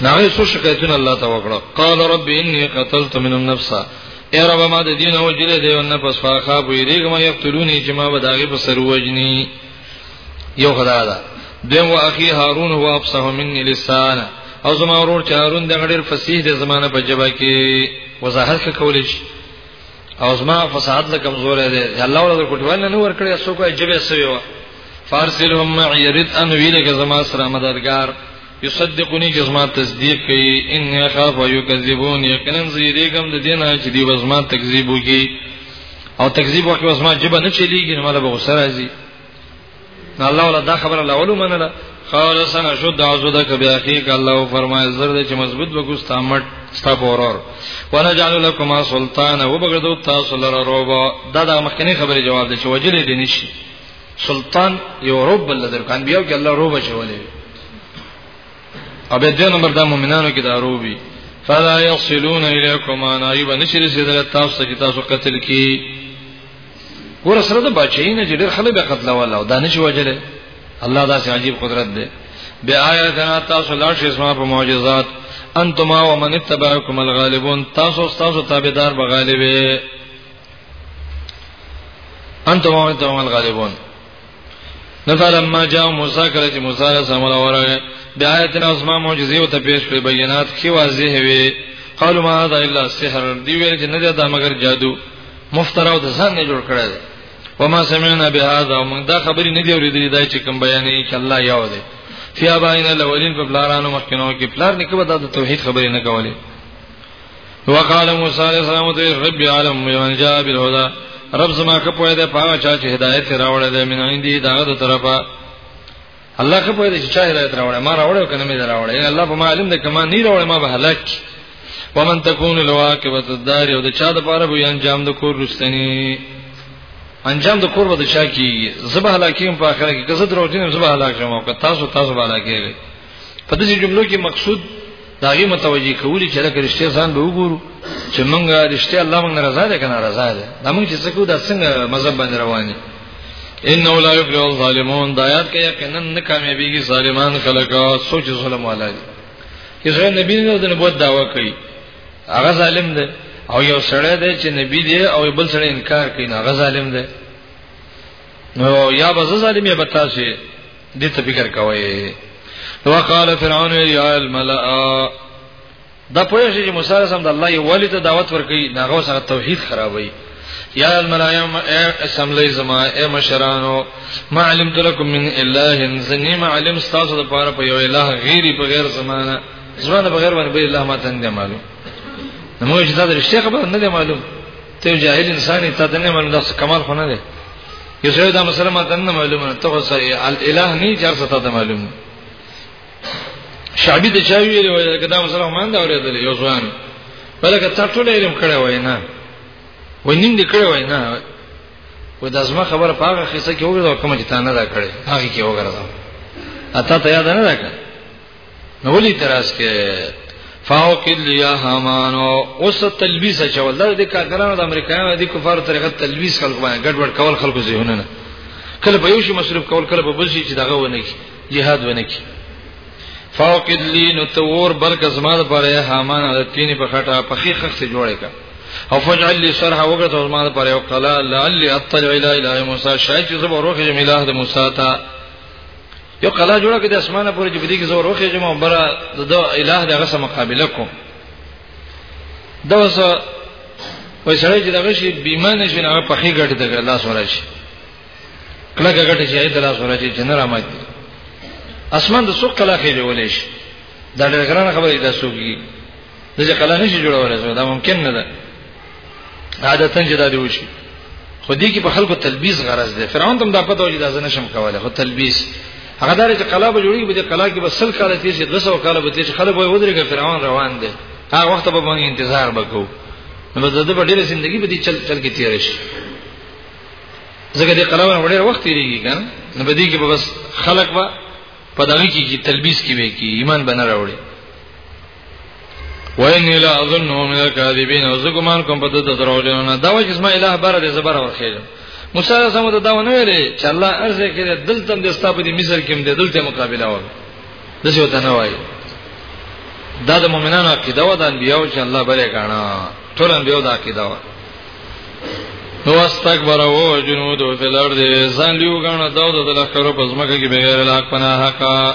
ناغه سو شکایتونه الله ته وکړه قال رب اني قتلت من النفس اے رب ما د دین او جله دی ونه پس فاخا بو یریګم یقتلونی چې ما به داغه په سر وجنی یو خدا دا دیم و اخی هارون هو افصح مني لسان او زما ورور چې هارون د غډیر فصیح د زمانه په جبا کې وضاحت کولی شي او زما فساد له کمزورې دی الله ولا کوټوال نه ور کړی څوک یې جبه سوی و فارسلهم معي رد ان ویلګ زما سره مددگار یصدقونی چې زما تصدیق کوي ان خاف یکذبون یقینا زیریګم د دینه چې دی وزما تکذیب وکي او تکذیب وکي وزما جبه نه چلیږي نو مله به غسر راځي نو الله ولا دا خبره لا علوم نه قال سن شد عزودک بیاخیک الله فرمای زر دې چې مضبوط وګستا مټ ستا پورور ونجعل لكما سلطانا وبغدو تاسو لره روبا دا د مخکنی خبره جواب دی چې وجلې دې نشي سلطان یو روب بل در کان بیا کې الله روبا چولې او به دې نمبر د مؤمنانو کې دا روبي فلا يصلون اليكما نایب نشری سیدل تاسو چې تاسو قتل کی ګور سره د بچی نه چې ډېر خلک به قتل ولا او دانش وجله الله دا سي عجیب قدرت دی بے آیت انا تاسو لا شي اسما په معجزات انتما ومن اتبعكم الغالبون تاسو تاسو تابعدار بغالبه انتما ومن اتبعكم الغالبون نفر ما جاء موسی کله چې موسی علیه السلام راورغه د آیتنا اسما معجزې او ته پیش کړې بینات کې واضح وي قالوا ما هذا الا سحر دی ویل چې نه دا مگر جادو مفترا او د ځان نه جوړ کړی دی وما سمعنا بهذا ومن دا خبرې نه دی اورېدلې دا چې کوم بیانې چې الله یو دی فی ابائنا الاولین په بلارانو مخکینو کې بلار نکبه دا د توحید خبرې نه کولې وقال موسی علیہ السلام ته رب عالم من جاء بالهدى رب زما که په دې پاوه چا چې هدایت راوړل دې من عندي داغه د طرفه الله که په دې چې چا هدایت راوړل ما راوړل کنه مې راوړل الله په ما علم دې کما نه راوړل ما به هلاک ومن تكون الواقبه الدار او د چا د پاره به انجام د کور رستنی انجام د کور به د چا کی زبه هلاکیم په اخر کې که زه دروځینم زبه هلاک شم او که تاسو تاسو به هلاکیږئ په دې جملو کې مقصود دا غي متوجي کولی چې لکه رښتیا ځان به وګورو چې موږ رښتیا الله موږ ناراضه ده کنه ناراضه ده دا موږ چې څه کو دا څنګه مذهب باندې روان دي ان لا یفلح الظالمون دا یاد کې یقینا نه کامیابیږي ظالمان کله کا سوچ ظلم والا دي چې زه نبی نه د نبوت داوا کوي هغه ظالم دی او یو سړی دی چې نبی دی او بل سړی انکار کوي هغه ظالم دی نو یا به ظالم یا بتاسي دې ته فکر کوي وقال فرعون يا الملأ دا پوه شي چې موسی سم د الله یو ولی ته دعوت ورکړي ناغه سره توحید خرابوي یا الملائم اسملی زما اے مشرانو ما علمت لكم من اله زنی ما علم تاسو د پاره په یو اله غیری په غیر زمانہ زمانہ بغیر باندې به الله ما تنده معلوم نو موږ چې دا د شیخ به نه معلوم ته جاهل انسان ته دنه من د کمال خونه دی یو څه دا مسله ما دنه معلومه ته اوس الاله نه جار ستا ته معلومه شعبی د چا ویل وای کدا مسله ما دا اورېدل یو ځوان بلکې تا ټول علم کړه وای نه وای نیم دې کړه وای نه و د ازما خبره په هغه خصه کې وګړه کوم چې تا نه دا کړې هغه کې وګړه اته ته یاد نه راکړه نو ولي تراس کې فاو کل یا حمان اوس تلبیس چول دا د کافرانو د امریکایانو د کفارو طریقه تلبیس خلق باندې ګډوډ کول خلکو ذهنونه کله به یو شي مصرف کول کله به بل شي چې دغه ونه کی jihad ونه کی فاو کل نو تور بلک زما د پاره حمان د تینې په خټه په خیخه څخه جوړه کا او فجعل لي شرح وګت زما د پاره او قلا لعل اطلع الى اله موسی شای چې زبر روخه جمیله د موسی ته یو قلا جوړه کې د اسمانه پورې چې بده کې زور وخی جمع برا د دو الہ دغه سره مقابله کوم دا وس وای سره چې دغه شی بیمه نشي نه په خې ګټه دغه لاس ورشي کله ګټه چې د لاس ورشي چې نه رامات اسمان د سوق کلا خې جوړې شي دا ډېر ګران خبره ده سوقي دغه کله نشي جوړولای زه دا ممکن نه ده عادتن جدا دی وشي خو دې کې په خلکو تلبیس غرض ده فرعون تم دا پته وجه دا زنه شم کوله خو تلبیس هغه دار چې قلا به جوړیږي به قلا کې بس سل کال تیر شي 200 کال به تیر شي خلک به ودرېږي فرعون روان دي هغه وخت به موږ انتظار وکړو نو د دې په ډېر ژوندۍ په دې چل چل کې تیر شي زګر دې قلا ور ډېر وخت تیریږي کنه نو به دې کې بس خلک به په دغه کې تلبیس کې وي کې ایمان بنه راوړي وإني لا أظنه من الكاذبين او زه ګمان کوم په دغه دروغجنو نه دا وجه اسماعیل الله بره دې زبر ورخېږم موسی علیه السلام ته دا ونه ویلې چې الله ارزه کې دلته د ستاپ دي مصر کې دې دلته مقابله وکړي د څه وته نه وایي دا د مؤمنانو عقیده و د انبیو چې الله بره کانا ټول انبیو د عقیده و نو استکبر او جنود فی الارض ځان لیو غاڼه دا د لخرو په ځمکه کې بغیر لاک پناه حقا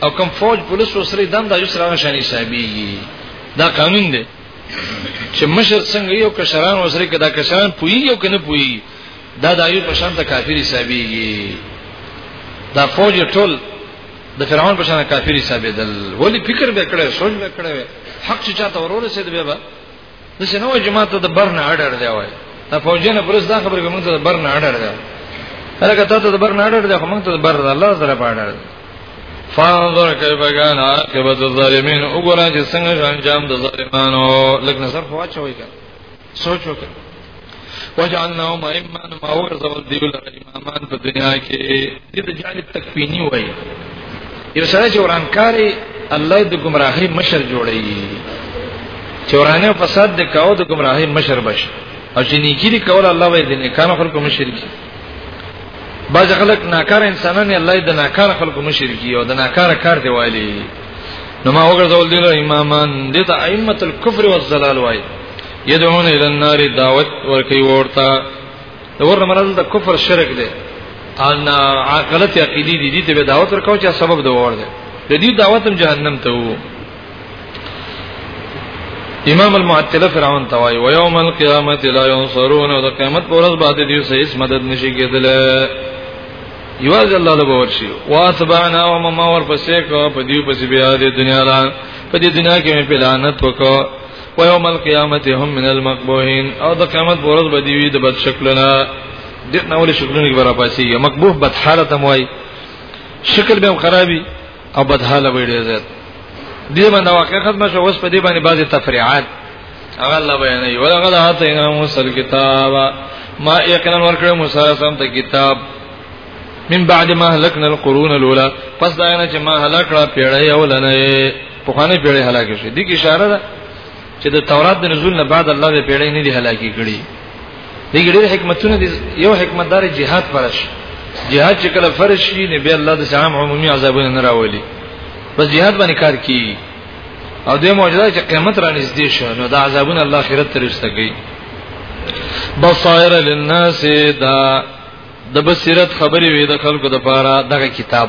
او کوم فوج پولیس وسري دم د یوسر هغه شان حسابيږي دا قانون دی چې مشر څنګه یو کشران وسري کدا کشران پوي یو کنه پوي دا د ایو په شان ته کافر حسابيږي دا فوج ټول د فرعون په شان کافر حسابېدل ولی فکر به کړو سوچ به کړو حق چې چاته ورور سي دی به د شنو جماعت ته د برن اډر دی وای دا فوجي نه پرز دا خبره کوم ته د برن اډر دی هرکه ته د برن اډر دی خو موږ ته د بر الله سره پاډر دی فانظر کیف کان عاقبت الظالمین وګورئ چې څنګه انجام د ظالمانو لکه نظر خواچوي کړه سوچ وکړه وجعلناهم ائمه ما ورزول دی ول امامان په دنیا کې دې د جعل تکفینی وای یو سره چې ورانکاری الله د گمراهی مشر جوړی چې ورانه فساد د کاو د گمراهی مشر بش او چې نیکی دی کول الله وای دې نه کان خلکو مشر کی بعض خلک ناکار انسانان الله د ناکار خلکو مشر کی او د ناکار کار دی وایلی نو ما وګرځول دي امامان دي ته ائمه الكفر والضلال وای يدعون الى النار دعوت ورکی ورتا ور مرز د کفر شرک دی ان غلط عقیدی دي دي ته دعوت ورکاو چې سبب د ور دی د دې دعوت هم جهنم ته وو امام المعتله فرعون توای و یوم القیامت لا ينصرون او د قیامت پر ورځ باندې دیو سه هیڅ مدد نشي کېدل یواز الله له باور شي واتبعنا ومما ورپسې کو په دیو پسې بیا د دنیا لا په دې دنیا کې مې پلانت وکړ و یوم القیامت هم من المقبوحین او د قیامت ورځ به دی وی د بد شکلنا د نوول شکلونه کې برابر پاسي یو مقبوح بد حالت موای شکل به خرابي او بد حاله وي ډیر زیات دې باندې واقع ختم شو اوس په دې باندې بعضي تفریعات هغه الله بیانوي ولغد اتینا موسی الكتاب ما یقینا ورکړ موسی سم ته کتاب من بعد ما هلكنا القرون الاولى پس دا نه چې ما هلاک را پیړې اولنې په خوانه پیړې هلاک شي دي کې اشاره ده چې د تورات د نزول نه بعد الله به پیړې نه دي هلاکی کړي دي ګډې حکمتونه دي یو حکمت دار جهاد پرش جهاد چې کله فرض شي نه به الله د عام عمومي عذابونه نه راولي بس جهاد باندې کار کوي او د معجزه چې قیامت را نږدې شو نو دا عذابونه الله آخرت ته رسته کوي بصائر للناس دا د بصیرت خبرې وي د خلکو د پاره دغه کتاب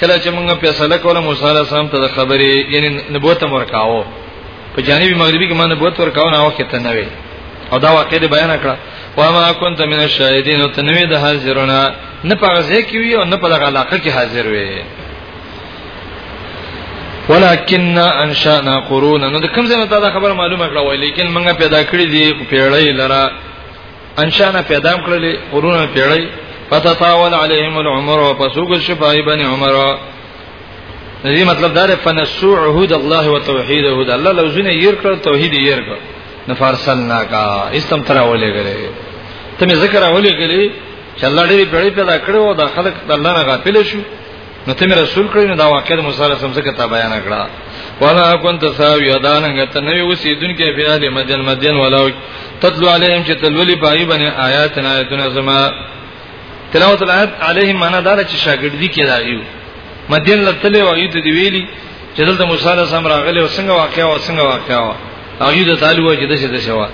کله چې موږ فیصله کوله موسی علیه السلام ته د خبرې یعنی نبوت ورکاو په جانبي مغربي کې ما نبوت ورکاو نه وخت ته نه وي او دا واقع دی بیان کړه و ما كنت من الشاهدين او تنوي د حاضرونه نه په غزه کې وي او نه په دغه علاقه کې حاضر وي ولكن انشانا قرونا نو د کوم ځای ته دا خبره معلومه کړه وای لیکن موږ پیدا کړی دی پیړۍ لره انشانه پیدا کړلې قرونه پیړی فتطاول عليهم العمر وفسوق الشفاء بني عمر دې مطلب دا ده فنسو عهود الله وتوحيده ده الله لوزنه ير کړ توحید ير کړ نفرسلنا کا استم ترا ولې غلې ته ذکر ولې غلې چې الله دې پیړی پیدا کړو دا خلک د الله نه غافل شو نو تم رسول کړی نو دا واقعیت موسی علیه السلام څخه ته بیان کړه ولا كنت ساوي دانګ ته نو وسیدون کې بیا د مدین مدین ولاو تطلو علیهم چې تلولی پای باندې آیات نه آیتونه زما تلاوت الایات علیهم معنا دا چې شاګردي کې راغیو مدین لتلې وایي ته دی ویلي چې دلته موسی علیه السلام راغلی او څنګه واقعا او څنګه واقعا هغه د طالب وایي چې څه شوا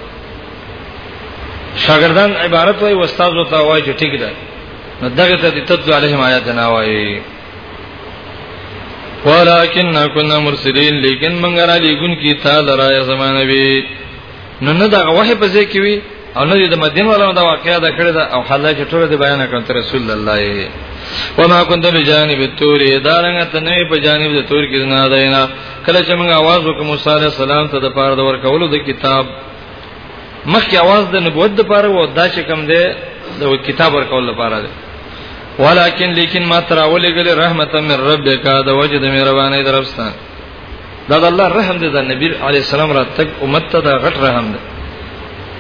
شاګردان عبارت وایي استاد وتا وایي چې ټیک ده نو دغه ته د تدو علیهم آیات نه وایي ولكن كنا مرسلين لیکن موږ را لګون کی تعالی را زمانه وی نو نه دا وحی په ځای کې وی او نه د مدین ولا دا واقعیا دا کړی دا او حالا چې ټول د بیان کړ تر رسول الله وما كنت بجانب التور دارنګ ته نه په جانب د تور کې نه داینا کله چې موږ आवाज وکړو موسی عليه السلام ته د پاره د ورکولو د کتاب مخکې आवाज د نبوت د پاره و دا چې کوم دی د کتاب ورکول لپاره دی ولکن لیکن ما تراولې غل رحمت من ربک دا وجه د مهرباني درپستا دا د الله رحم دی د نبی علی السلام را تک امت ته دا غټ رحم دی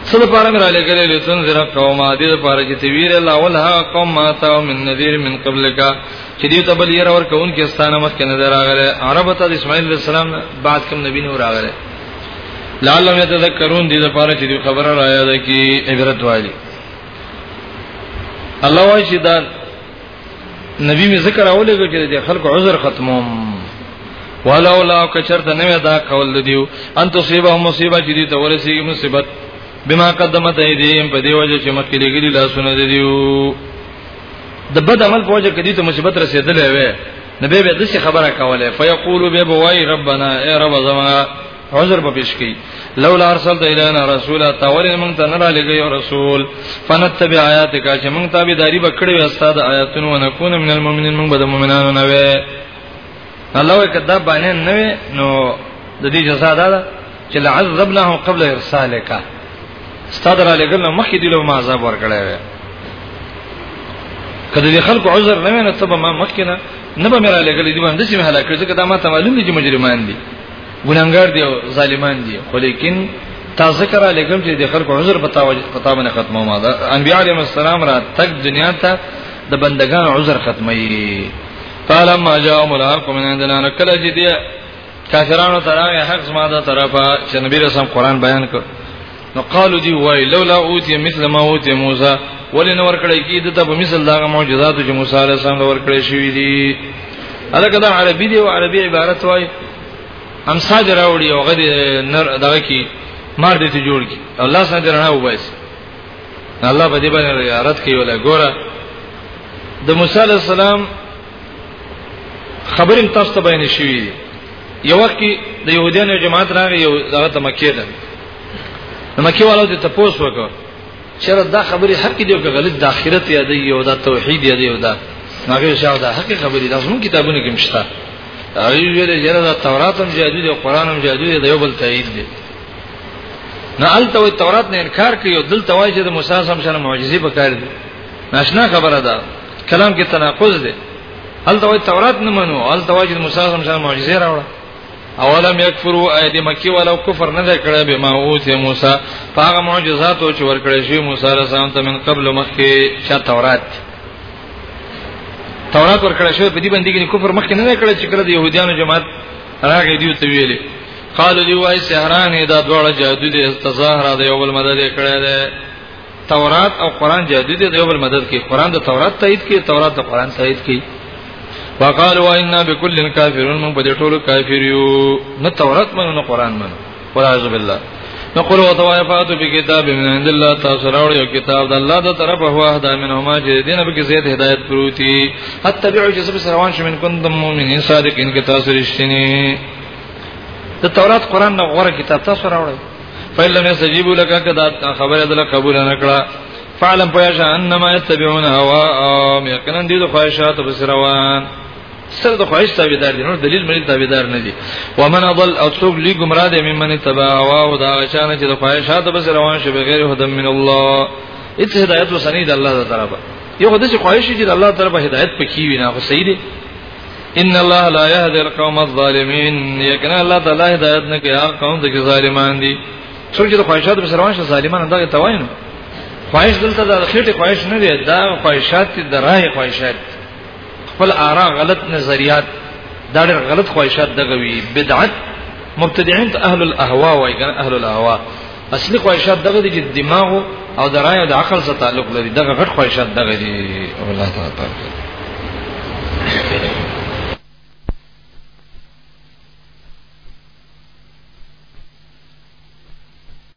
څه لپاره مې را لګلې لتون زرا قوما دې لپاره چې تویر الله ولها قوم ما تا من نذیر من قبلک چې دې تبل یې راور کون کې ستانه مخ کې نظر راغله عرب ته اسماعیل علیہ السلام بعد کوم نبی نور راغله لعلهم يتذكرون دې لپاره چې دې خبره را یاد کی عبرت والی الله وايي چې دا نبی می ذکر اولېږي چې د خلکو عذر ختموم ولولا کچرته نه دا قول دیو ان تصيبه مصیبه چې دې ته ورسیږي مصیبت بما قدمت ایدیم په دې وجه چې مخکې لګیلی لاسونه دیو د بد عمل په وجه کې دې ته مصیبت رسیدلې وې نبی به دسی خبره کوله فیقول به بوای ربنا ای رب زما عذر به پیش کی لولا ارسلت الینا رسولا تاول من ته نه را لګی رسول فنتبع آیاتک چې من تابع داری بکړی استاد آیاتونو ونکون من المؤمنین من بد مؤمنانو نه وې الله کدا باندې نه نو د دې جزا ده چې لعذبناهم قبل ارسالک ستاد را لګل نو مخکې دی له ما عذاب ورکړی وي کله دې خلکو عذر نه ویني ته به ما مخکې نه نه به مې را لګل دي باندې چې مې هلاک کړ ځکه دا ما ته معلوم دي چې مجرمان دي ګناګار دي او ظالمان دي خو لیکن تا ذکر علی کوم چې د خلکو عذر پتا پتا باندې ختمه ما ده انبیاء علیهم السلام را تک دنیا ته د بندگان عذر ختمي فلما جاءهم الحق من عندنا نکله چې دی کافرانو ته راغی حق زما د طرفه چې نبی رسول قرآن بیان کړ نو قالو دی وای لولا اوتی مثل ما اوتی موسی ولې نو ورکړی کی دته په مثل دا معجزات چې موسی علیه السلام ورکړی شوی دی الکه دا عربي دی او عربي عبارت وای امساج راوړي او غدي نر دغه کی مار دې ته جوړ کی الله سره درنه وباس الله په دې باندې رد کوي ولا ګوره د موسی علیه السلام خبرم تاسو ته بیان شوې دي یو وخت کې د يهودانو جماعت راغی یو هغه ته مکه ده مکه والو ته تاسو وکړه چیرې دا خبرې حق دی او غلط د اخرت یادې او د توحید یادې او دا هغه شاو دا حق خبرې دا زموږ کتابونه کې مشته هغه ویل یره دا تورات هم جادو دی او قران هم جادو دی د یو بل تایید دی نه الته وي تورات نه انکار کوي او دلته وایي چې د موسی سم سره معجزې پکار دي ناشنا خبره ده کلام کې تناقض دی هل دوی تورات نه منو هل دوی چې موسی سم سره معجزه راوړه اولم یکفروا اید مکی ولو کفر نه کړه به ما اوت موسی هغه معجزات او چې ورکړې شی موسی علیه السلام ته من قبل مخکې چې تورات تورات ورکړې شو په دې باندې کې کفر مخکې نه کړه چې کړه د يهودانو جماعت راغی دیو ته ویلي قالو دی وای سحران دا دوړه جادو دې تظاهر دا یو بل مدد کړه ده تورات او قران جادو دي د یو بل مدد کوي قران د تورات تایید کوي تورات د قران تایید کوي وقالوا اننا بكل كافرون من بدې ټولو کافر یو نه تورات منو نه قران منو والعیاذ بالله نقول وتوای فاتو به کتاب من عند الله تاسو راوړ یو کتاب د الله د طرفه هو اهدا منهما چې دینه به کې زیات هدایت پروتي حتی به چې سب روان شمن کنتم مؤمنین صادقین کې تاسو رښتینی د تورات قران نه غوړه کتاب تاسو راوړئ فإن لم يستجيبوا لك کدا خبره دل قبول نه کړه فعلم پوهشه انما يتبعون هواهم یقینا دې د خواهشات بس روان سر د خواهش تابعدار دي نو دلیل مې تابعدار نه دي ومن اضل او څوک لې گمراه دي ممن تبع او دا شان چې د خواهشات بس روان شي بغیر هدم من الله اته هدایت وسنید الله تعالی یو خدای چې خواهش دي د الله تعالی په هدایت پکې وي نه خو صحیح دي ان الله لا يهدي القوم الظالمين یقینا الله تعالی هدایت نه کوي هغه قوم چې ظالمان دي څوک چې د خواهشات په روان شي ظالمان دغه تواین خواهش دلته د خېټه خواهش نه دی دا خواهشات د راه خواهشات خپل آرا غلط نظریات دا ډېر غلط خواهشات دغه وی بدعت مبتدعين اهل الاهواء وای اهل الاهواء اصلي خواهشات دغه دي چې دماغ او درای او د عقل سره تعلق لري دغه غټ خواهشات دغه دي الله تعالی